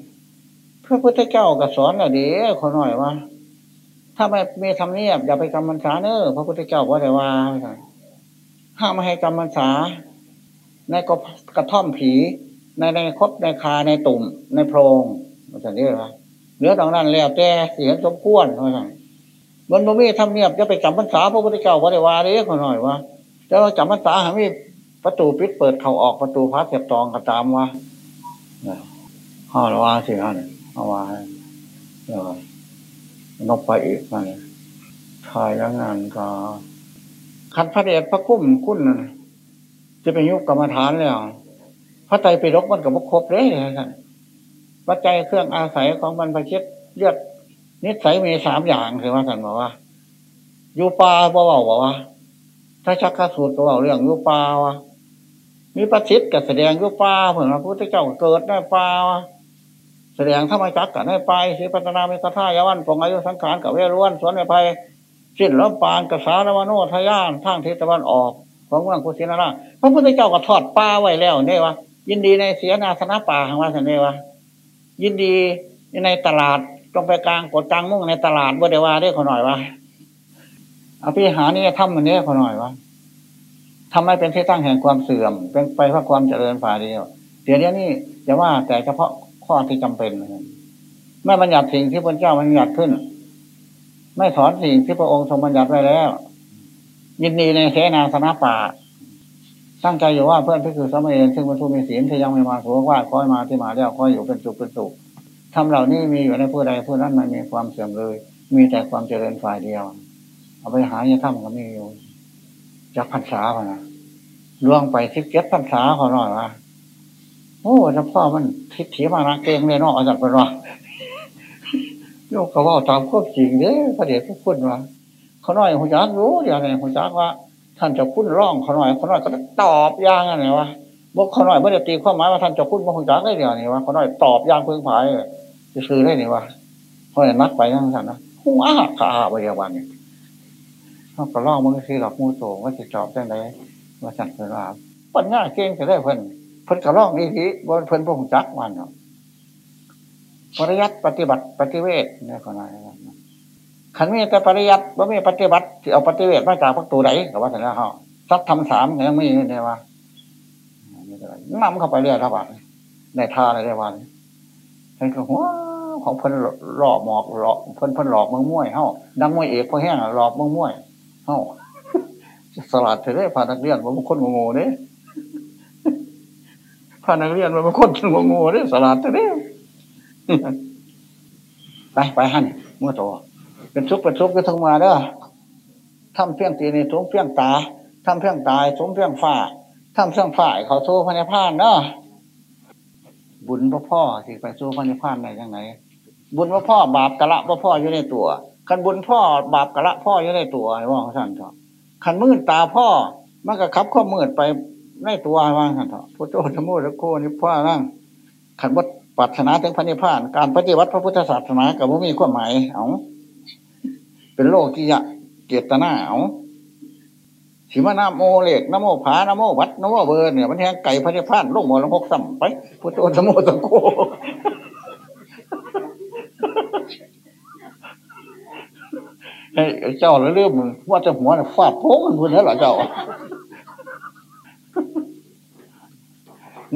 พระพุทธเจ้าก็สอนอะเดี๋ยวขอหน่อยว่า ถ้าไม่มีทำเนียบอย่าไปกรรมมันษาเนอพระพุทธเจ้าว่าแต่ว่าห้ามไม่ให้กรรมมันษาในกกระท่อมผีในในคบในคาในตุ่มในโพรงว่าสั่นนี่ว่าเหลือตรงนั้นแล้วแต่เสียสมควรว่าสั่นมันบ่มีทำเนียบจะไปจำพรรษาพระพุทธเจ้าว่าได้ว่าเด้ขอหน่อยว่า แต่ว่าจำพรรษาหามีประตูปิดเปิดเขาออกประตูพัดเสียบตองก็ตามว่าห่อละว่าสิฮะเนี่ยเอาว่าเออนกไปอีกมาเนี่ยทายยังงานก็คันพระเดชพระคุ้มคุณจะเป็นยุคกรรมฐานแล้ว พระไตรปิฎกมันกับพครบเลยท่านปัจจัยเครื่องอาศัยของบรรพชิตเลือดนิสัยมีสามอย่างคือว่าท่านบอกว่า อยู่ป่าบ่เบาบอกว่า ถ้าชักข้าสูตรก็บอกเรื่องยู่ป่าวะมีประชิตกับแสดงยู่ป่าเหมือนพระพุทธเจ้าเกิดในปาวะแสดงธรรมจักกับในไปสิปัตนาเมตตายาวันปองอายุสังขารกับเวรวนสวนในภัยสิ้นล้มปานกับสารวโนทยานทางทิศตะวันออกของเมืองกุศินาราพระพุทธเจ้าก็ทอดป่าไว้แล้วเนี่ยวะยินดีในเสียนาสนะป่าของว่าสันเนี่วะยินดีในตลาดตรงไปกลางกดกลางมุ่งในตลาดบ่ได้ว่าได้ขอหน่อยวะ อภิหานี่ทำมันนี้ขอหน่อยวะทำให้เป็นที่ตั้งแห่งความเสื่อม เป็นไปเพื่อความเจริญฝ่ายเดียวเดี๋ยวนี้ยนี่จะว่าแต่เฉพาะข้อที่จำเป็นไม่บัญญัติสิ่งที่พระเจ้าบัญญัติขึ้น ไม่ถอนสิ่งที่พระองค์ทรงบัญญัติไว้แล้ว ยินดีในเสนาสนะป่า ตั้งใจอยู่ว่าเพื่อนที่คือสมัยเองซึ่งบรรทุมีศีลที่ยังไม่มาถือว่าคอยมาที่มาแล้วคอยอยู่เป็นสุขเป็นสุขทำเหล่านี้มีอยู่ในผู้ใดผู้นั้นมันมีความเสื่อมเลย มีแต่ความเจริญฝ่ายเดียว เอาไปหาเนี่ยถ้ำก็มีอยู่จากพรรษาพนะล่วงไปทิพเก็บพรรษาขอหน่อยว่าโอ้ถ้าพ่อมันทิศถีมานักเก่งเลยเนาะอาจารย์เป็นว่าโยกก็ว่าตามข้อจริงเด้พระเดชพระคุณว่าเขาหน่อยหัวจักรู้อย่างไรหัวจักว่า ท่านจะคุ้นร่องเขาหน่อยเขาหน่อยก็ตอบอย่างอะไรวะบอกเขาหน่อยไม่ได้ตีความหมายว่าท่านจะคุ้นบ่หัวจักได้เดียวนี่วะเขาหน่อยตอบอย่างเพิ่งผายจะซื้อได้นี่วะเพราะนักไปนั่งสันนะหัวขาไปเดียววันนี้ เขาก็ล่องมันก็คือหลักมูโตว่าจะจอบได้ไหนว่าสั่นเพิ่นว่าปัญญาเก่งจะได้เพิ่นเพิ่นก็ล่องนี่ทีบนเพิ่นพงจักมันเนาะปริยัติปฏิบัติปฏิเวทนี่คนนั้นขันมีแต่ปริยัติว่ามีปฏิบัติที่เอาปฏิเวทมาจากพระตูไหนกับว่าแต่ละเขาสักทำสามยังไม่เนี่ยว่าน้ำเข้าไปเรื่อยครับว่าในท่าในได้วันเห็นก็หัวของเพิ่นหลอกหมอกหลอกเพิ่นเพิ่นหลอกเมืองม้วยเฮ้าดังมวยเอกพอแห้งหลอกเมืองม้วย เฮ้าสลัดเธอได้ผ่านนักเรียนว่าบางคนโง่เนี่ยผ่านนักเรียนว่าบางคนโง่เนี่ยสลัดเธอได้ไปไปหันเมื่อโตเป็นซุกเป็นซุกก็ทั้งมาเด้อทำเพียงตีนี่สมเพียงตาทำเพียงตายสมเพียงฝ่าทำเพียงฝ่ายเขาโซ่พระนิพพานเนาะบุญพ่อพ่อที่ไปสู้พระนิพพานได้ยังไงบุญพ่อพ่อบาปกะละพ่อพ่ออยู่ในตัว คันบุญพ่อบาปกะละพ่ออยู่ในตัวไอ้ว่าท่านเถอะคันมืดตาพ่อมันก็ขับข้อมืดไปในตัวว่าท่านเถอะพุทโธธโมตะโกนิพพานั่งขันวัดปรารถนาถึงพระนิพพาน การปฏิวัติพระพุทธศาสนากับว่ามีความหมายเอาเป็นโลกที่ยะเกตนาเอาสิมานาโมเลกนโมผานโมวัดนโมเบิร์เนี่ยมันแทงไก่พระนิพพานลงหมอลงหกสัมไปพุทโธธโมตะโก เฮ้ยเจ้าแล้วเรื่องมึงว่าจะหัวฟาดโพ้กันคุณแล้วเหรอเจ้า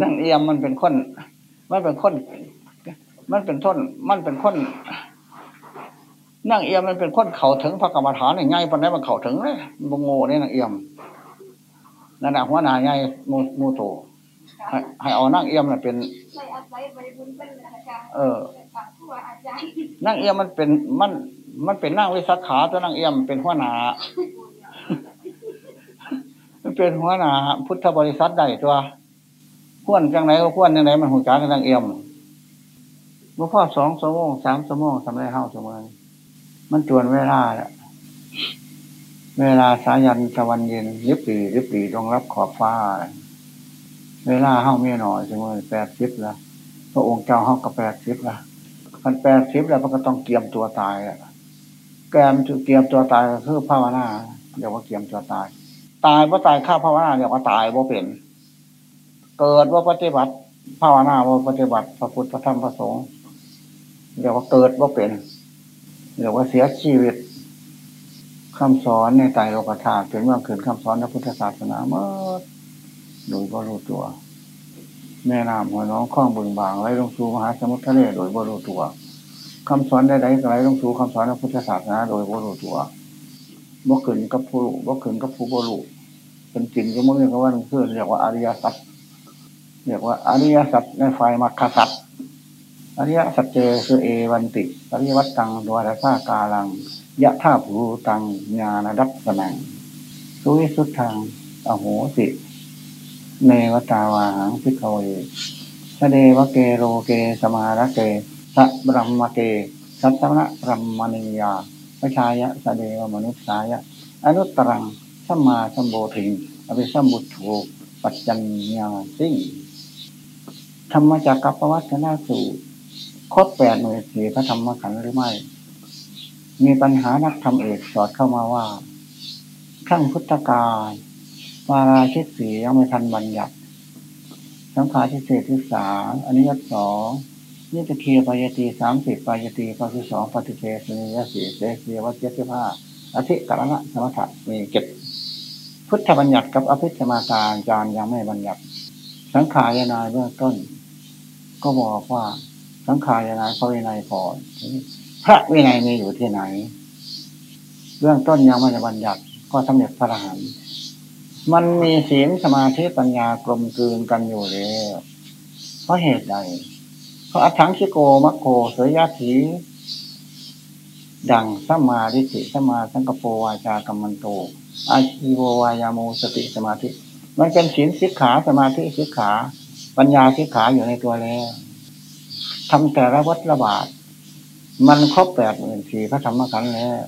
นั่งเอียมมันเป็นคน มันเป็นคน มันเป็นท่นมันเป็นคน นั่งเอียมมันเป็นคนเข่าถึงพระกรรมฐานง่ายปานนี้มันเข่าถึงเลยบงโง่เนี่ยนั่งเอียมนั่นแหะหัวหน้าใหญ่มูมูโตให้ให้เอานั่งเอียมน่ะเป็นเออ นั่งเอียมมันเป็นมัน มันเป็นนั่งวิสัขาตัวนั่งเอี่ยมเป็นหัวหน้ามันเป็นหัวหน้าพุทธบริษัทใดตัวขวนจังไหนก็ขวนจังไหนมันหูจ้ากันนั่งเอี่ยมเมื่อพ่อสองสมงสามสมงทำไรเฮ้าสมงมันจวนเวลาแหละเวลาสายันตะวันเย็นริบปีริบปีรองรับขอบฟ้า เวลาเฮ้ามียหน่อยสมงแปดสิบละพระองค์เจ้าเฮ้าก็แปดสิบละมันแปดสิบแล้วมันก็ต้องเกียมตัวตายอะ แกมเกียมตัวตายคือภาวนาเรียกว่าเกียมตัวตาย ตายว่าตายข้าภาวนาเรียกว่าตายว่าเป็น เกิดว่าปฏิบัติภาวนาว่าปฏิบัติพระพุทธพระธรรมพระสงฆ์เรียกว่าเกิดว่าเป็นเรียกว่าเสียชีวิตคำสอนในใจโลกธาตุเป็นเมื่อคืนคำสอนในพุทธศาสนาเมื่อโดยบรู้ตัว แม่น้ำหัวน้องคล้องบึงบางไหลลงสู่มหาสมุทรทะเลโดยบรู้ตัว คำสอนใดๆก็ไหลลงสู่คำสอนในพุทธศาสนาโดยบรูตัวบ่ขึ้นกับผู้รู้บ่ขึ้นกับผู้บรู้เป็นจริงก็มื่อก็ว่าเพื่อเรียกว่าอริยสัจเรียกว่าอริยสัจในไฟมรรคสัจอริยสัจเจคือเอวันติอริยวัตตังดวรสากาลัง ยะท่าภูตังญาณทัสสนังสุวิสุทธังอโหสิเนวตาวาหัง ภิกขเวสเทวเกโลเกสมารเก สพรหมเกสัสสมณพราหมณิยา ปชายะสเทวมนุสสายะอนุตตรังสัมมาสัมโพธิงอภิสัมพุทโธปัจจัญญาสิงธรรมจักกัปปวัตนสูตรครบแปดหน่วยสี่พระธรรมขันธ์หรือไม่ มีปัญหานักธรรมเอกสอดเข้ามาว่าขั้งพุทธกาลวาราชิตสียังไม่ทันบัญญัติสังขารทิเศษที่สามอันนี้ยสอง นี่จะเคียปายตีสามสิบปายตีข้อที่สองปฏิเสธนิยสีเสสีวัจเจ็ดสิบห้าอธิกรณะสมถะมีเจ็ดพุทธบัญญัติกับอภิธรรมาการจารยังไม่บัญญัติ สังขารนายเบื้องต้น ก็บอกว่าสังขารนายพระวินัยก่อนพระวินัยมีอยู่ที่ไหนเบื้องต้นยังไม่บัญญัติก็สำเร็จพระอรหันต์มันมีศีลสมาธิปัญญากลมกลืนกันอยู่แล้วเพราะเหตุใด พราะอัถังคิโกมัคโคเสยยะถีดังสัมมาดิจิสัมมาสังกปวาจากรรมันโตอาชีววายาโมสติสมาธิ มันเป็นศีลสิกขาสมาธิสิกขา ปัญญาสิกขาอยู่ในตัวแล้วทำแต่ละวัดระบาดมันครบแปดหมื่นสี่พระธรรมขันธ์แล้ว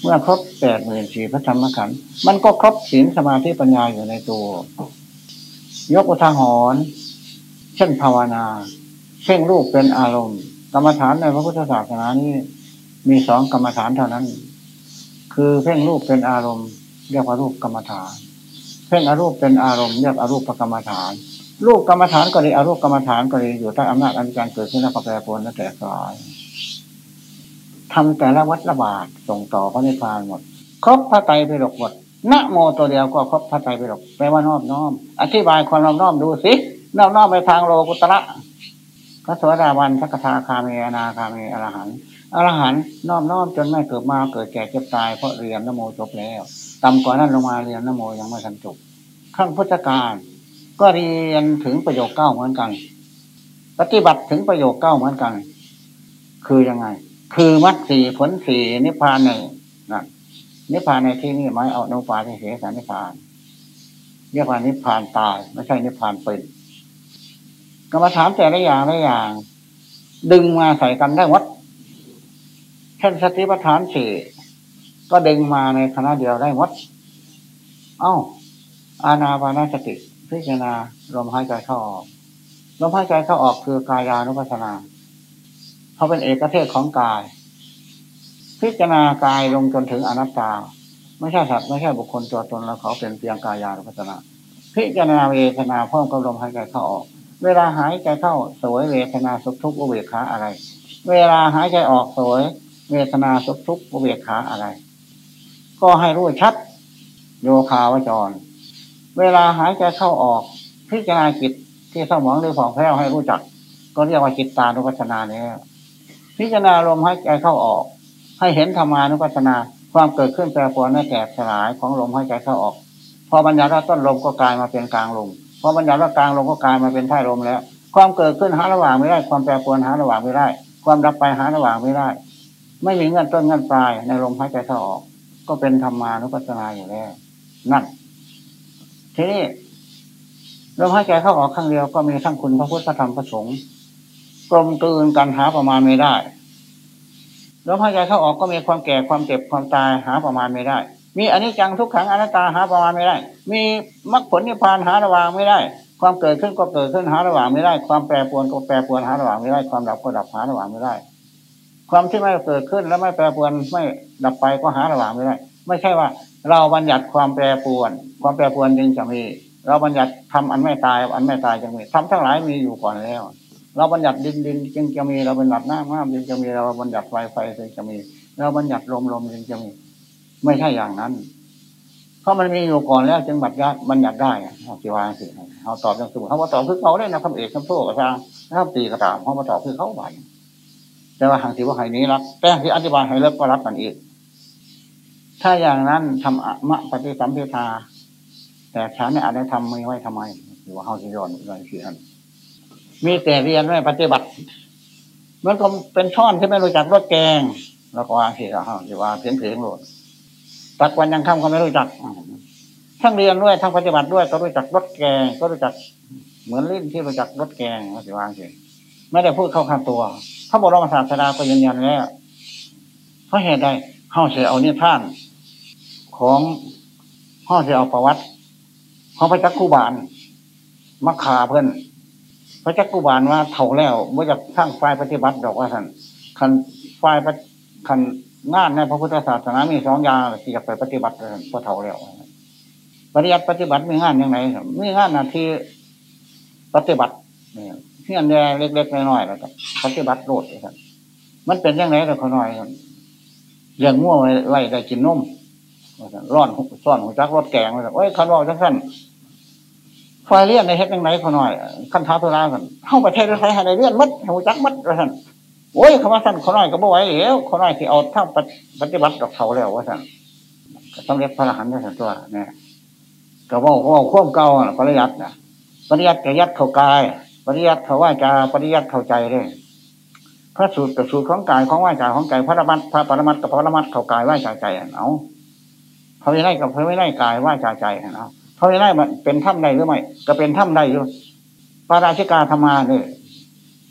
เมื่อครบแปดหมื่นสี่พระธรรมขันธ์มันก็ครบศีลสมาธิปัญญาอยู่ในตัว ยกอุทาหรณ์ เช่นภาวนาเพ่งรูปเป็นอารมณ์ กรรมฐานในพระพุทธศาสนานี้มีสองกรรมฐานเท่านั้น คือเพ่งรูปเป็นอารมณ์ เรียกว่ารูปกรรมฐาน เพ่งอรูปเป็นอารมณ์เรียกอรูปกรรมฐาน รูปกรรมฐานก็ดีอรูปกรรมฐานก็ดีอยู่ใต้อำนาจอันการเกิดขึ้นและแปรปรวนและแตกสลายทำแต่ละวัดระบาดส่งต่อพระนิพพานหมดครบพระไตรปิฎกหมดนะโมตัวเดียวก็ครบพระไตรปิฎกแปลว่านอบน้อม อธิบายความนอบน้อมดูสิ นอบน้อมไปทางโลกุตระพระสวัสดาวันพระกทาคาเมนาคาเมอรหันอรหันน้อมน้อมจนไม่เกิดมาเกิดแก่เจ็บตายเพราะเรียนนโมจบแล้วต่ำกว่านั้นลงมาเรียนนโมยังไม่ทันจบขั้งพุทธการ ก็เรียนถึงประโยคเก้าเหมือนกัน ปฏิบัติถึงประโยคเก้าเหมือนกัน คือยังไง คือมัดสี่ผลสี่นิพพานหนึ่งนะนิพพานในที่นี้หมายเอาโนปาที่เสียสานิพพานเรียกว่านิพพานตาย ไม่ใช่นิพพานเป็น กรรมฐานแต่ละอย่างละอย่าง ดึงมาใส่กันได้วัดเช่นสติปัฏฐานสี่ก็ดึงมาในคณะเดียวได้วัดเอ้า อาณาปานาสติพิจารณาลมหายใจเข้าออกลมหายใจเข้าออกคือกายานุปัสสนาเขาเป็นเอกเทศของกาย พิจารณากายลงจนถึงอนัตตา ไม่ใช่สัตว์ไม่ใช่บุคคลตัวตนแล้วเขาเป็นเพียงกายานุปัสสนา พิจารณาเวทนาพร้อมกับลมหายใจเข้าออก เวลาหายใจเข้าสวยเวทนาสุขทุกข์อุเบกขาอะไร เวลาหายใจออกสวย เวทนาสุขทุกข์อุเบกขาอะไร ก็ให้รู้ชัด โยคาวจร เวลาหายใจเข้าออก พิจารณาจิตที่สมองหรือผ่องแผ้วให้รู้จัก ก็เรียกว่าจิตตานุปัสสนาเนี่ยพิจารณาลมหายใจเข้าออก ให้เห็นธรรมานุปัสสนาความเกิดขึ้นแปรปรวนและแตกสลายของลมหายใจเข้าออก พอบรรยายว่าต้นลมก็กลายมาเป็นกลางลม พอบัญญัติว่ากลางลมก็กลายมาเป็นท้าลมแล้ว ความเกิดขึ้นหาระหว่างไม่ได้ ความแปรปรวนหาระหว่างไม่ได้ ความรับไปหาระหว่างไม่ได้ ไม่มีเงื่อนต้นเงื่อนปลายในลมหายใจเข้าออก ก็เป็นธรรมานุปัสสนาอยู่แล้วนั่น ทีนี้ลมหายใจเข้าออกครั้งเดียวก็มีทั้งคุณพระพุทธธรรมพระสงฆ์กลมกลืนกันหาประมาณไม่ได้ลมหายใจเข้าออกก็มีความแก่ความเจ็บความตายหาประมาณไม่ได้ มีอนนี้จังทุกขังอนัตตาหาประมาณไม่ได้ มีมรรคผลนิพพานหาระว่างไม่ได้ ความเกิดขึ้นก็เกิดขึ้นหาระว่างไม่ได้ ความแปรปรวนก็แปรปรวนหาระว่างไม่ได้ ความดับก็ดับหาระว่างไม่ได้ ความที่ไม่เกิดขึ้นและไม่แปรปรวนไม่ดับไปก็หาระว่างไม่ได้ ไม่ใช่ว่า เราบัญญัติความแปรปรวน ความแปรปรวนจึงจะมี เราบัญญัติทำอันไม่ตายอันไม่ตายจึงมีทำทั้งหลายมีอยู่ก่อนแล้ว เราบัญญัติดินดินจึงจะมี เราบัญญัติน้ำน้ำจึงจะมี เราบัญญัติไฟไฟจึงจะมี เราบัญญัติลมลมจึงจะมี ไม่ใช่อย่างนั้น เพราะมันมีอยู่ก่อนแล้วจึงบัญญัติบัญญัติได้เอาจีวาสิเขาตอบอย่างสูงเขาว่าตอบคือเขาได้นะคำเอกคำโทษกระทางคำตีกระตามเขามาตอบคือเขาไหวแต่ว่าหางที่ว่าใครนี้รักแต่ที่อธิบายให้เลิกก็รักกันอีก ถ้าอย่างนั้นทำอะมะปฏิสัมพิทา แต่ฉันเนี่ยอาจจะทำไม่ไว้ทำไมหรือว่าเขาจะย้อนอะไรที่นั้นมีแต่เรียนไม่ปฏิบัติมันก็เป็นช่อนที่ไม่รู้จักรสแกง แล้วก็วางเสียเขาที่ว่าเพียงเพียงโหลด ตักวันยังค่ำก็ไม่รู้จักทั้งเรียนด้วยทั้งปฏิบัติด้วยก็รู้จักรสแกงก็รู้จัก เหมือนลิ้นที่รู้จักรสแกงที่วางสียไม่ได้พูดเข้าข้างตัวพระบรมศาสดาก็ยืนยันแล้วเพราะเหตุใดห้าเสียเอาเนี่ยท่าน ของห้าเสียเอาประวัติของพระจักกุบาลมักขาเพื่อนพระจักกุบาลว่าเท่าแล้วเมื่อจะสร้างฝ่ายปฏิบัติดอกว่าท่านคันฝ่ายคัน งานในพระพุทธศาสนา มีสองอย่างที่จะไปปฏิบัติพอเท่าแล้วปฏิบัติปฏิบัติมีงานยังไงมีงานหนาที่ปฏิบัติเนี่ยเพี้ยนแย่เล็กๆน้อยๆแล้วก็ปฏิบัติโลดครับมันเป็นยังไงแต่ขน้อยอย่างง่วงไว้ได้กินนมร้อนซ่อนหัวจักรถแกงเลยโอ้ยขันว่าจังสั้นไฟเลี้ยนในเฮ็ดยังไงขน้อยขั้นท้าตุลากันเข้าประเทศไทยให้ได้เลี้ยนมัดหัวจักมัดว่าสั่น โอ้ยคำว่าสั้นขน้อยก็บ่ไหวแล้วขน้อยที่เอาทั้งปฏิบัติดอกเขาแล้วว่าสั่นต้องเรียกพระอรหันต์ด้วยตัวเนี่ยก็ว่าว่าควบเก่าปริยัตินะปริยัติกับยัดเข้ากาย ปริยัติเขาว่าจะปริยัติเข้าใจเลยพระสูตรกับสูตรของกายของว่าจาของใจพระธรรมพระปรมัตกับพระปรมัตเข้ากายว่าจาใจเอาพระวินัยกับพระวินัยกายว่าจาใจเอาพระวินัยมันเป็นถ้ำใดหรือไม่ก็เป็นถ้ำใดอยู่ปาราชิกาธรรมาเนี่ย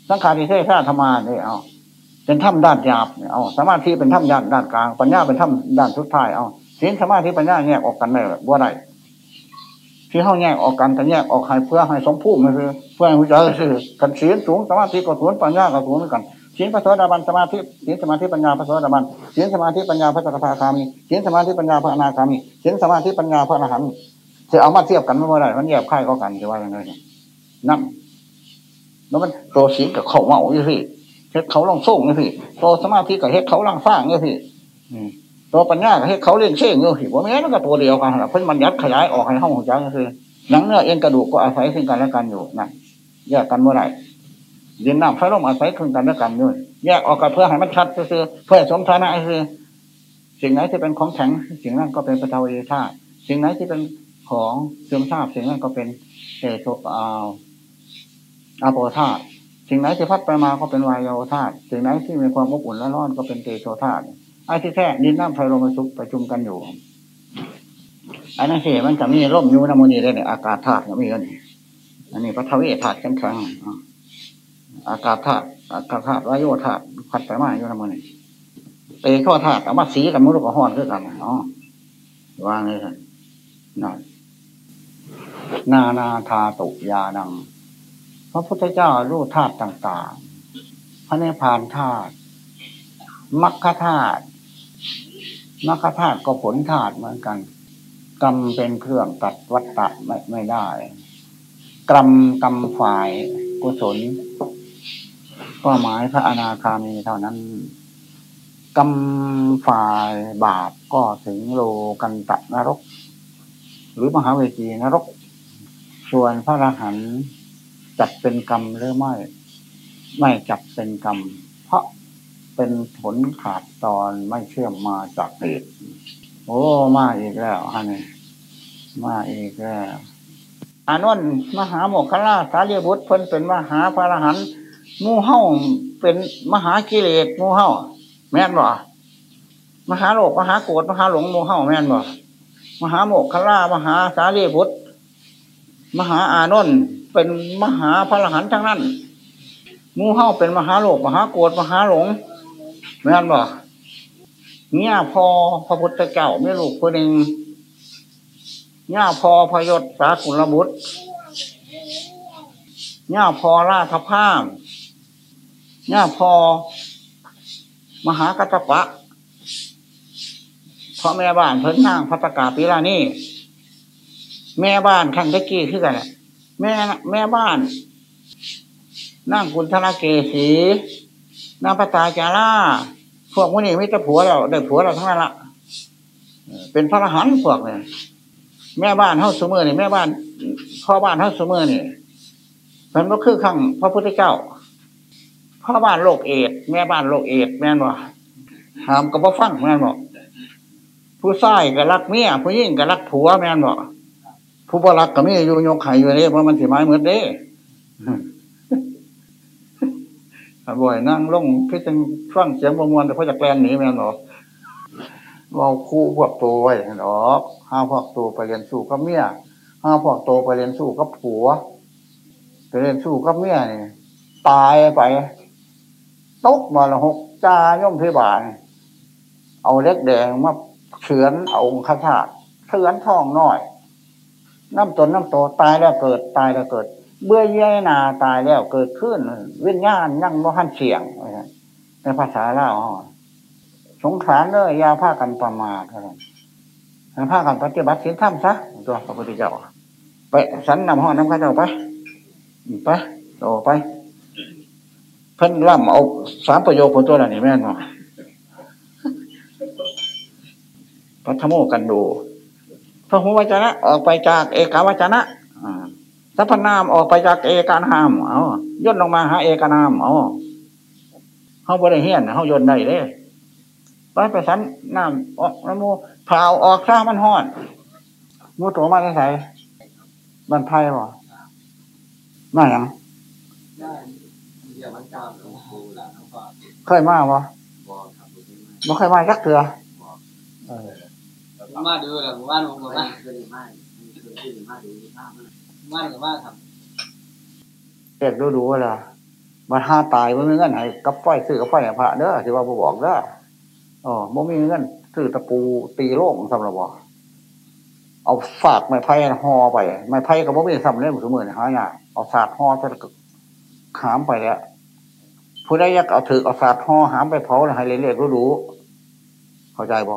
สังขารทิเทศธรรมาเนี่ยเอา เป็นถ้ำด้านหยาบเอาสมาธิเป็นถ้ำด้านด้านกลางปัญญาเป็นถ้ำด้านสุดท้ายเอาศีลสมาธิปัญญาแยกออกกันได้บ่ได้ที่เขาแยกออกกันกันแยกออกให้เพื่อให้สมภูมิคือเพื่อให้หัวใจคือกันศีลสูงสมาธิก็สูงปัญญาก็สูงเหมือนกันศีลพระโสดาบันสมาธิศีลสมาธิปัญญาพระโสดาบันศีลสมาธิปัญญาพระสกทาคามีศีลสมาธิปัญญาพระอนาคามีศีลสมาธิปัญญาพระอรหันต์จะเอามาเทียบกันไม่ได้มันแยบค่ายก็กันจะว่ายังไงนั่นแล้วมันตัวศีลกับเขาเมาอยู่สิ เฮ็ดเขาลองส่งอยู่สิตัวสมาธิกับเฮ็ดเขาลังสร้างอยู่สิตัวปัญญากับเฮ็ดเขาเลี้ยงเชื่องอยู่สิว่าแม้มันก็ตัวเดียวกันเพิ่นมันยัดขยายออกให้ห้องหัวใจก็คือหนังเนื้อเอ็นกระดูกก็อาศัยซึ่งกันและกันอยู่นั่นแยกกันเมื่อไรดินน้ำไฟลมอาศัยซึ่งกันและกันอยู่แยกออกกันเพื่อให้มันชัดก็คือเพื่อสมฐานะคือ สิ่งไหนที่เป็นของแข็งสิ่งนั้นก็เป็นปฐวีธาตุสิ่งไหนที่เป็นของเสื่อมทราบสิ่งนั้นก็เป็นเตโชอาอาโปธาตุ สิ่งไหนที่พัดไปมาก็เป็นวายโยธาตุสิ่งไหนที่มีความอบอุ่นและร้อนก็เป็นเตโชธาตุไอ้ที่แท้ดินน้ำไฟลมสุขประชุมกันอยู่อันนั้นสิมันจะมีร่มยูนามนีได้เนี่ยอากาศธาตุก็มีกันอันนี้พระทวีธาตุแข็งแข็งอากาศธาตุอากาศธาตุวายโยธาตุพัดไปมาอยูนามนีเตโชธาตุเอามาสีกันมุรุกห้อนขึ้นกันอ๋อวางเลยกันนั่นนานาธาตุยานัง พระพุทธเจ้ารู้ธาตุต่าง ๆ พระเนพานธาตุมัคคธาตุมัคคธาตุก็ผลธาตุเหมือนกัน กรรมเป็นเครื่องตัดวัตตะไม่ไม่ได้ กรรมกรรมฝ่ายกุศลก็หมายพระอนาคามีเท่านั้น กรรมฝ่ายบาปก็ถึงโลกันตะนรก หรือมหาเวทีนรก ส่วนพระอรหันต์ จัดเป็นกรรมหรือไม่ ไม่จับเป็นกรรม เพราะเป็นผลขาดตอนไม่เชื่อมมาจากเหตุโอ้มาอีกแล้วฮะนี่มาอีกแล้วอานนท์มหาโมคคลาสารีบุตรเพิ่นเป็นมหาพระรหันต์มูเฮ้าเป็นมหากิเลสมูเฮ้าแม่นบ่มหาโลกมหาโกรธมหาหลงมูเฮ้าแม่นบ่มหาโมกขลามหาสารีบุตร มหาอานนท์ เป็นมหาพระอรหันต์ทั้งนั้นมูเฮ้าเป็นมหาโลกมหาโกรธมหาหลงแม่นบ่เนี่ยพอพระพุทธเจ้าไม่ลูกคนหนึ่งเนี่ยพอพยศสากุลบุตรเนี่ยพอราชพามเนี่ยพอมหากัตปะเพราะแม่บ้านเพิ่นนั่งพัตกาปีลานี่แม่บ้านขั้นตะกี้คือกันแแม่แม่บ้านนั่งกุลธนาเกษีนางปตาจาร่าพวกมันนี่ไม่จะผัวเราได้ผัวเราทั้งนั้นละเป็นพระอรหันต์พวกเนี่ยแม่บ้านเฮาสมือนี่แม่บ้านพ่อบ้านเฮาสมือนี่มันก็คือขังพระพุทธเจ้าพ่อบ้านโลกเอดแม่บ้านโลกเอดแม่นบ่หามกับพ่ฟังแม่นบ่ผู้ชายก็รักเมียผู้หญิงก็รักผัวแม่นบ่ ผู้บ่รักก็มีอยู่ยกไข่อยู่เลยเพราะมันสิไม้เหมือนเด้บ่อยนั่งลงพี่จังฟังเสียงบมวนแต่พอจะแกล้งหนีแม่นบ่เราคู่พวกตัวไว้ดอกห้าพวกตัวไปเรียนสู้กับเมียห้าพวกตัวไปเรียนสู้กับผัวไปเรียนสู้กับเมียนี่ตายไปตกมาละหกจ้าย่อมพิบาลเอาเล็กแดงมาเฉือนเอาองค์ข้าทาเฉือนท้องน้อย น้ำตนน้ำโตตายแล้วเกิดตายแล้วเกิด เบื่อเย้ยนาตายแล้วเกิดขึ้นวิญญาณยั่งโมหันเสียงในภาษาเล่าสงสารเลยยาผ้ากันประมาทอะไรผ้ากันปฏิบัติศีลธรรมซะตัวพระพุทธเจ้าไปสันนำห้องน้ำข้าเจ้าไปไปโตไปเพิ่นร่ำเอาสามประโยคผลตัวนี้แม่นบ่พัทโมกันดู พระหุวจนะ ออกไปจากเอกาวจนะสัพพนามออกไปจากเอกานามเอาย่นลงมาหาเอกานามเอาเขาบริเฮียนเขายนได้เลยไปไปสันน้ำออกน้ำมูเผาออกข้ามันหอนมูตัวมาใส่บันไพ่บ่มาอย่างเคยมาบ่บ่เคยมาจักเถื่อ มาดูแหละผมว่าผมบอกว่ามาหรือว่าครับเรียกดูดูว่าล่ะมันห้าตายมันมีเงินให้กับไฟซื้อกับไฟให้พระเด้อที่ว่าบ่บอกเด้ออ๋อบ่มีเงินซื้อตะปูตีโล่งสำหรับบ่เอาฝากไม้ไผ่ห่อไป ไม้ไผ่กับบ่มีสำเร็จสมมือนี่หายากเอาศาสตร์ห่อจะขามไปแล้วผู้ใดอยากเอาถือเอาศาสตร์ห่อหามไปเผาให้เรียกดูดูเข้าใจบ่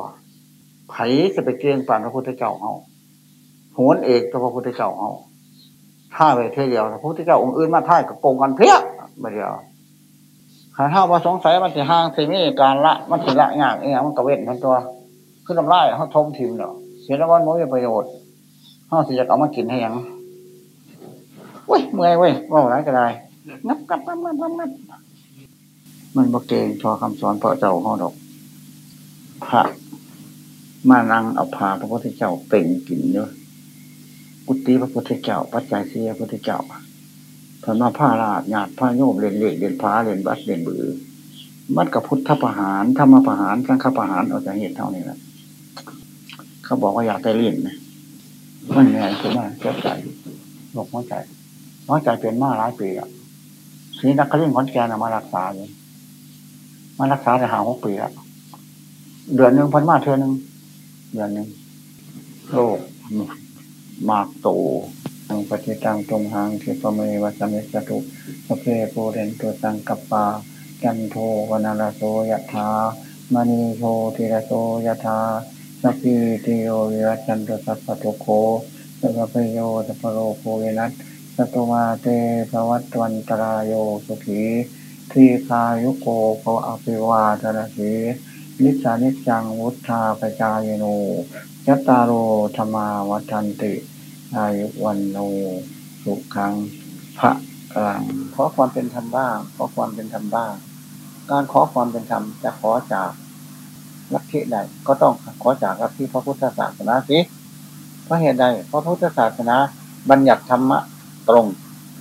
ไผจะไปเกณฑ์ป่านพระพุทธเจ้าเฮาโหนเอกตัวพระพุทธเจ้าเฮาท่าไปเท่เดียวพระพุทธเจ้าองค์อื่นมาท่ายกับโกงกันเพี้ยมาเดียวหาเท่าวมาสงสัยมันสิห่างสิมีการละ มันสิละยากเองมันกระเว้นมันตัวขึ้นลำไส้เขาทมทิมเนาะเสียแล้ววันมันมีประโยชน์เขาสิจะเอามากินให้ยังเว้ยเมื่อยเว้ยว่าไรก็ได้งับงับงับงับงับงับมันบกเกงทอคำสอนพระเจ้าห้องดอกพระ มานังเอาพาพระพุทธเจ้าเป่งกินเยอะกุฏิพระพุทธเจ้า ปัจจัยเสียพระพุทธเจ้าพระมาผ้าราดหยาดผ้าโยมเรียนเล็กเรียนพ้าเรียนบัดเรียนบือ มันกับพุทธประหารธรรมประหารสังฆประหารเอาจากเหตุเท่านี้แหละเขาบอกว่าอยากได้เล่นนะมันเหนื่อยคือมาเจ็บใจหลกหัวใจหัวใจเป็นมาหลายปีอะทีนักเล่นขอนแก่นมารักษาเลยมารักษาได้หาหกปีแล้วเดือนหนึ่งพันมาเท่านึง เดือนนึ่งโรคมากโตทังปฏิตังตรงหางเทปเมวัสมิสตุสเพโปเรนตัวตังกัปปา จันโทวนาลโสยะถามณีโชติระโสยะถาสัพพิติโยวิรัจันตุสัพพทุโคสัพพโยสัพโรโคเวนัสสตุมาเตภวัตวันตรายโยสุขีทีคายุโกภวะอภิวาทนาสี นิสานิจังวุฒาปจายโนยัตตาโรธรรมาวัฏันติอายุวันโนสุขังพระกลางขอความเป็นธรรมบ้างขอความเป็นธรรมบ้าง การขอความเป็นธรรมจะขอจากลัทธิใดก็ต้องขอจากลัทธิพระพุทธศาสนาสิเพราะเหตุใดเพระพุทธศาสนาบัญญัติธรรมะตรง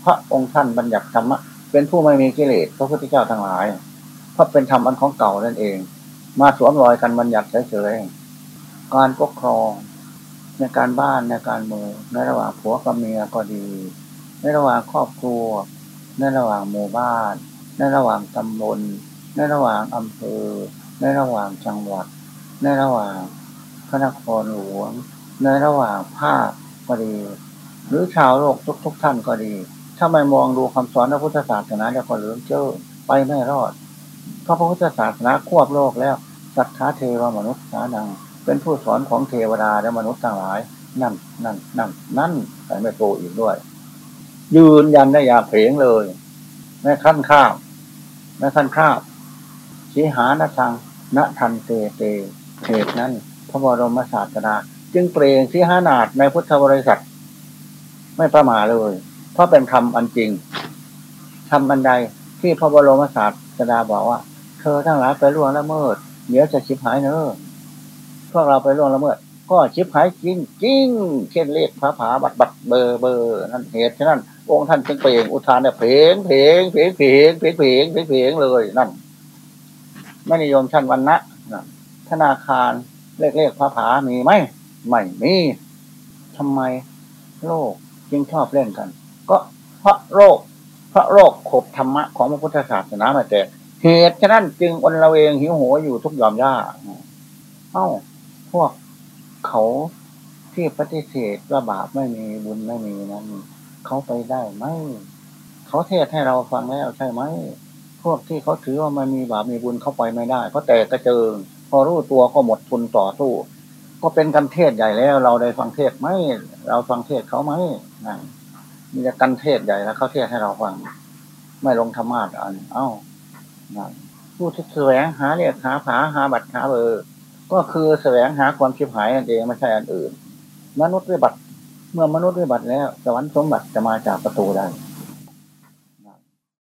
พระองค์ท่านบัญญัติธรรมะเป็นผู้ไม่มีกิเลสพระพุทธเจ้าทั้งหลาย เพราะเป็นธรรมอันของเก่านั่นเอง มาสวมรอยกันบัญญัติเฉยๆการปกครองในการบ้านในการเมืองในระหว่างผัวกับเมียก็ดี ในระหว่างครอบครัว ในระหว่างหมู่บ้าน ในระหว่างตำบลในระหว่างอำเภอ ในระหว่างจังหวัด ในระหว่างพระนครหลวง ในระหว่างภาคก็ดี หรือชาวโลกทุกๆท่านก็ดี ถ้าไม่มองดูคำสอนพระพุทธศาสนาจะก็เหลือเจ้อไปไม่รอด พระพุทธศาสนาควบโลกแล้วสัทธาเทวมนุษย์สานัง เป็นผู้สอนของเทวดาและมนุษย์ทั้งหลาย นั่นนั่นนั่นนั่นใส่ไม่โปรอีกด้วย ยืนยันได้อย่าเผลงเลยแม่ขั้นข้าวแม่ขั้นข้าวชีหานทังณทันเตเตเหตุนั้น พระบรมศาสดาจึงเปล่งที่หานาฏในพุทธบริษัท ไม่ประมาเลย เพราะเป็นธรรมอันจริงธรรมอันใดที่พระบรมศาสดาบอกว่า เธอทั้งหลายไปล่วงละเมิด เดี๋ยวจะชิบหายเนอพวกเราไปล่วงละเมิด ก็ชิบหายจริงจริงเช่นเลขผาผาบัดบัดเบอร์เบอร์นั่นเหตุฉะนั้น องค์ท่านจึงเปล่งอุทานเนี่ยเพลงเพลงเพลงเพลงเพลงเพลงเพลงเลยนั่นไม่นิยมชั้นวันนะธนาคารเลขเลขผาผามีไหมไม่มีทำไมโลกจึงชอบเล่นกัน ก็เพราะโลกพราะโลกขบธรรมะของพระพุทธศาสนามาแตก เหตุฉะนั้นจึงอนละเวงหิวโหยอยู่ทุกยอมย่าเอ้า พวกเขาที่ปฏิเสธว่าบาปไม่มีบุญไม่มีนั้นเขาไปได้ไหมเขาเทศให้เราฟังแล้วใช่ไหมพวกที่เขาถือว่ามันมีบาปมีบุญเข้าไปไม่ได้เขาแตกกระเจิง พอรู้ตัวก็หมดทุนต่อสู้ก็เป็นกันเทศใหญ่แล้ว เราได้ฟังเทศไหมเราฟังเทศเขาไหมนั่นมีแต่กันเทศใหญ่แล้วเขาเทศให้เราฟัง ไม่ลงธรรมะอัน เอ้า นั่นผู้ที่แสวงหาเรียกหาผาหาบัตรหาเบอร์ก็คือแสวงหาความคิดหายนั่นเองไม่ใช่อันอื่น มนุษย์วิบัตรเมื่อมนุษย์วิบัตรแล้วสวรรค์สมบัติจะมาจากประตูได้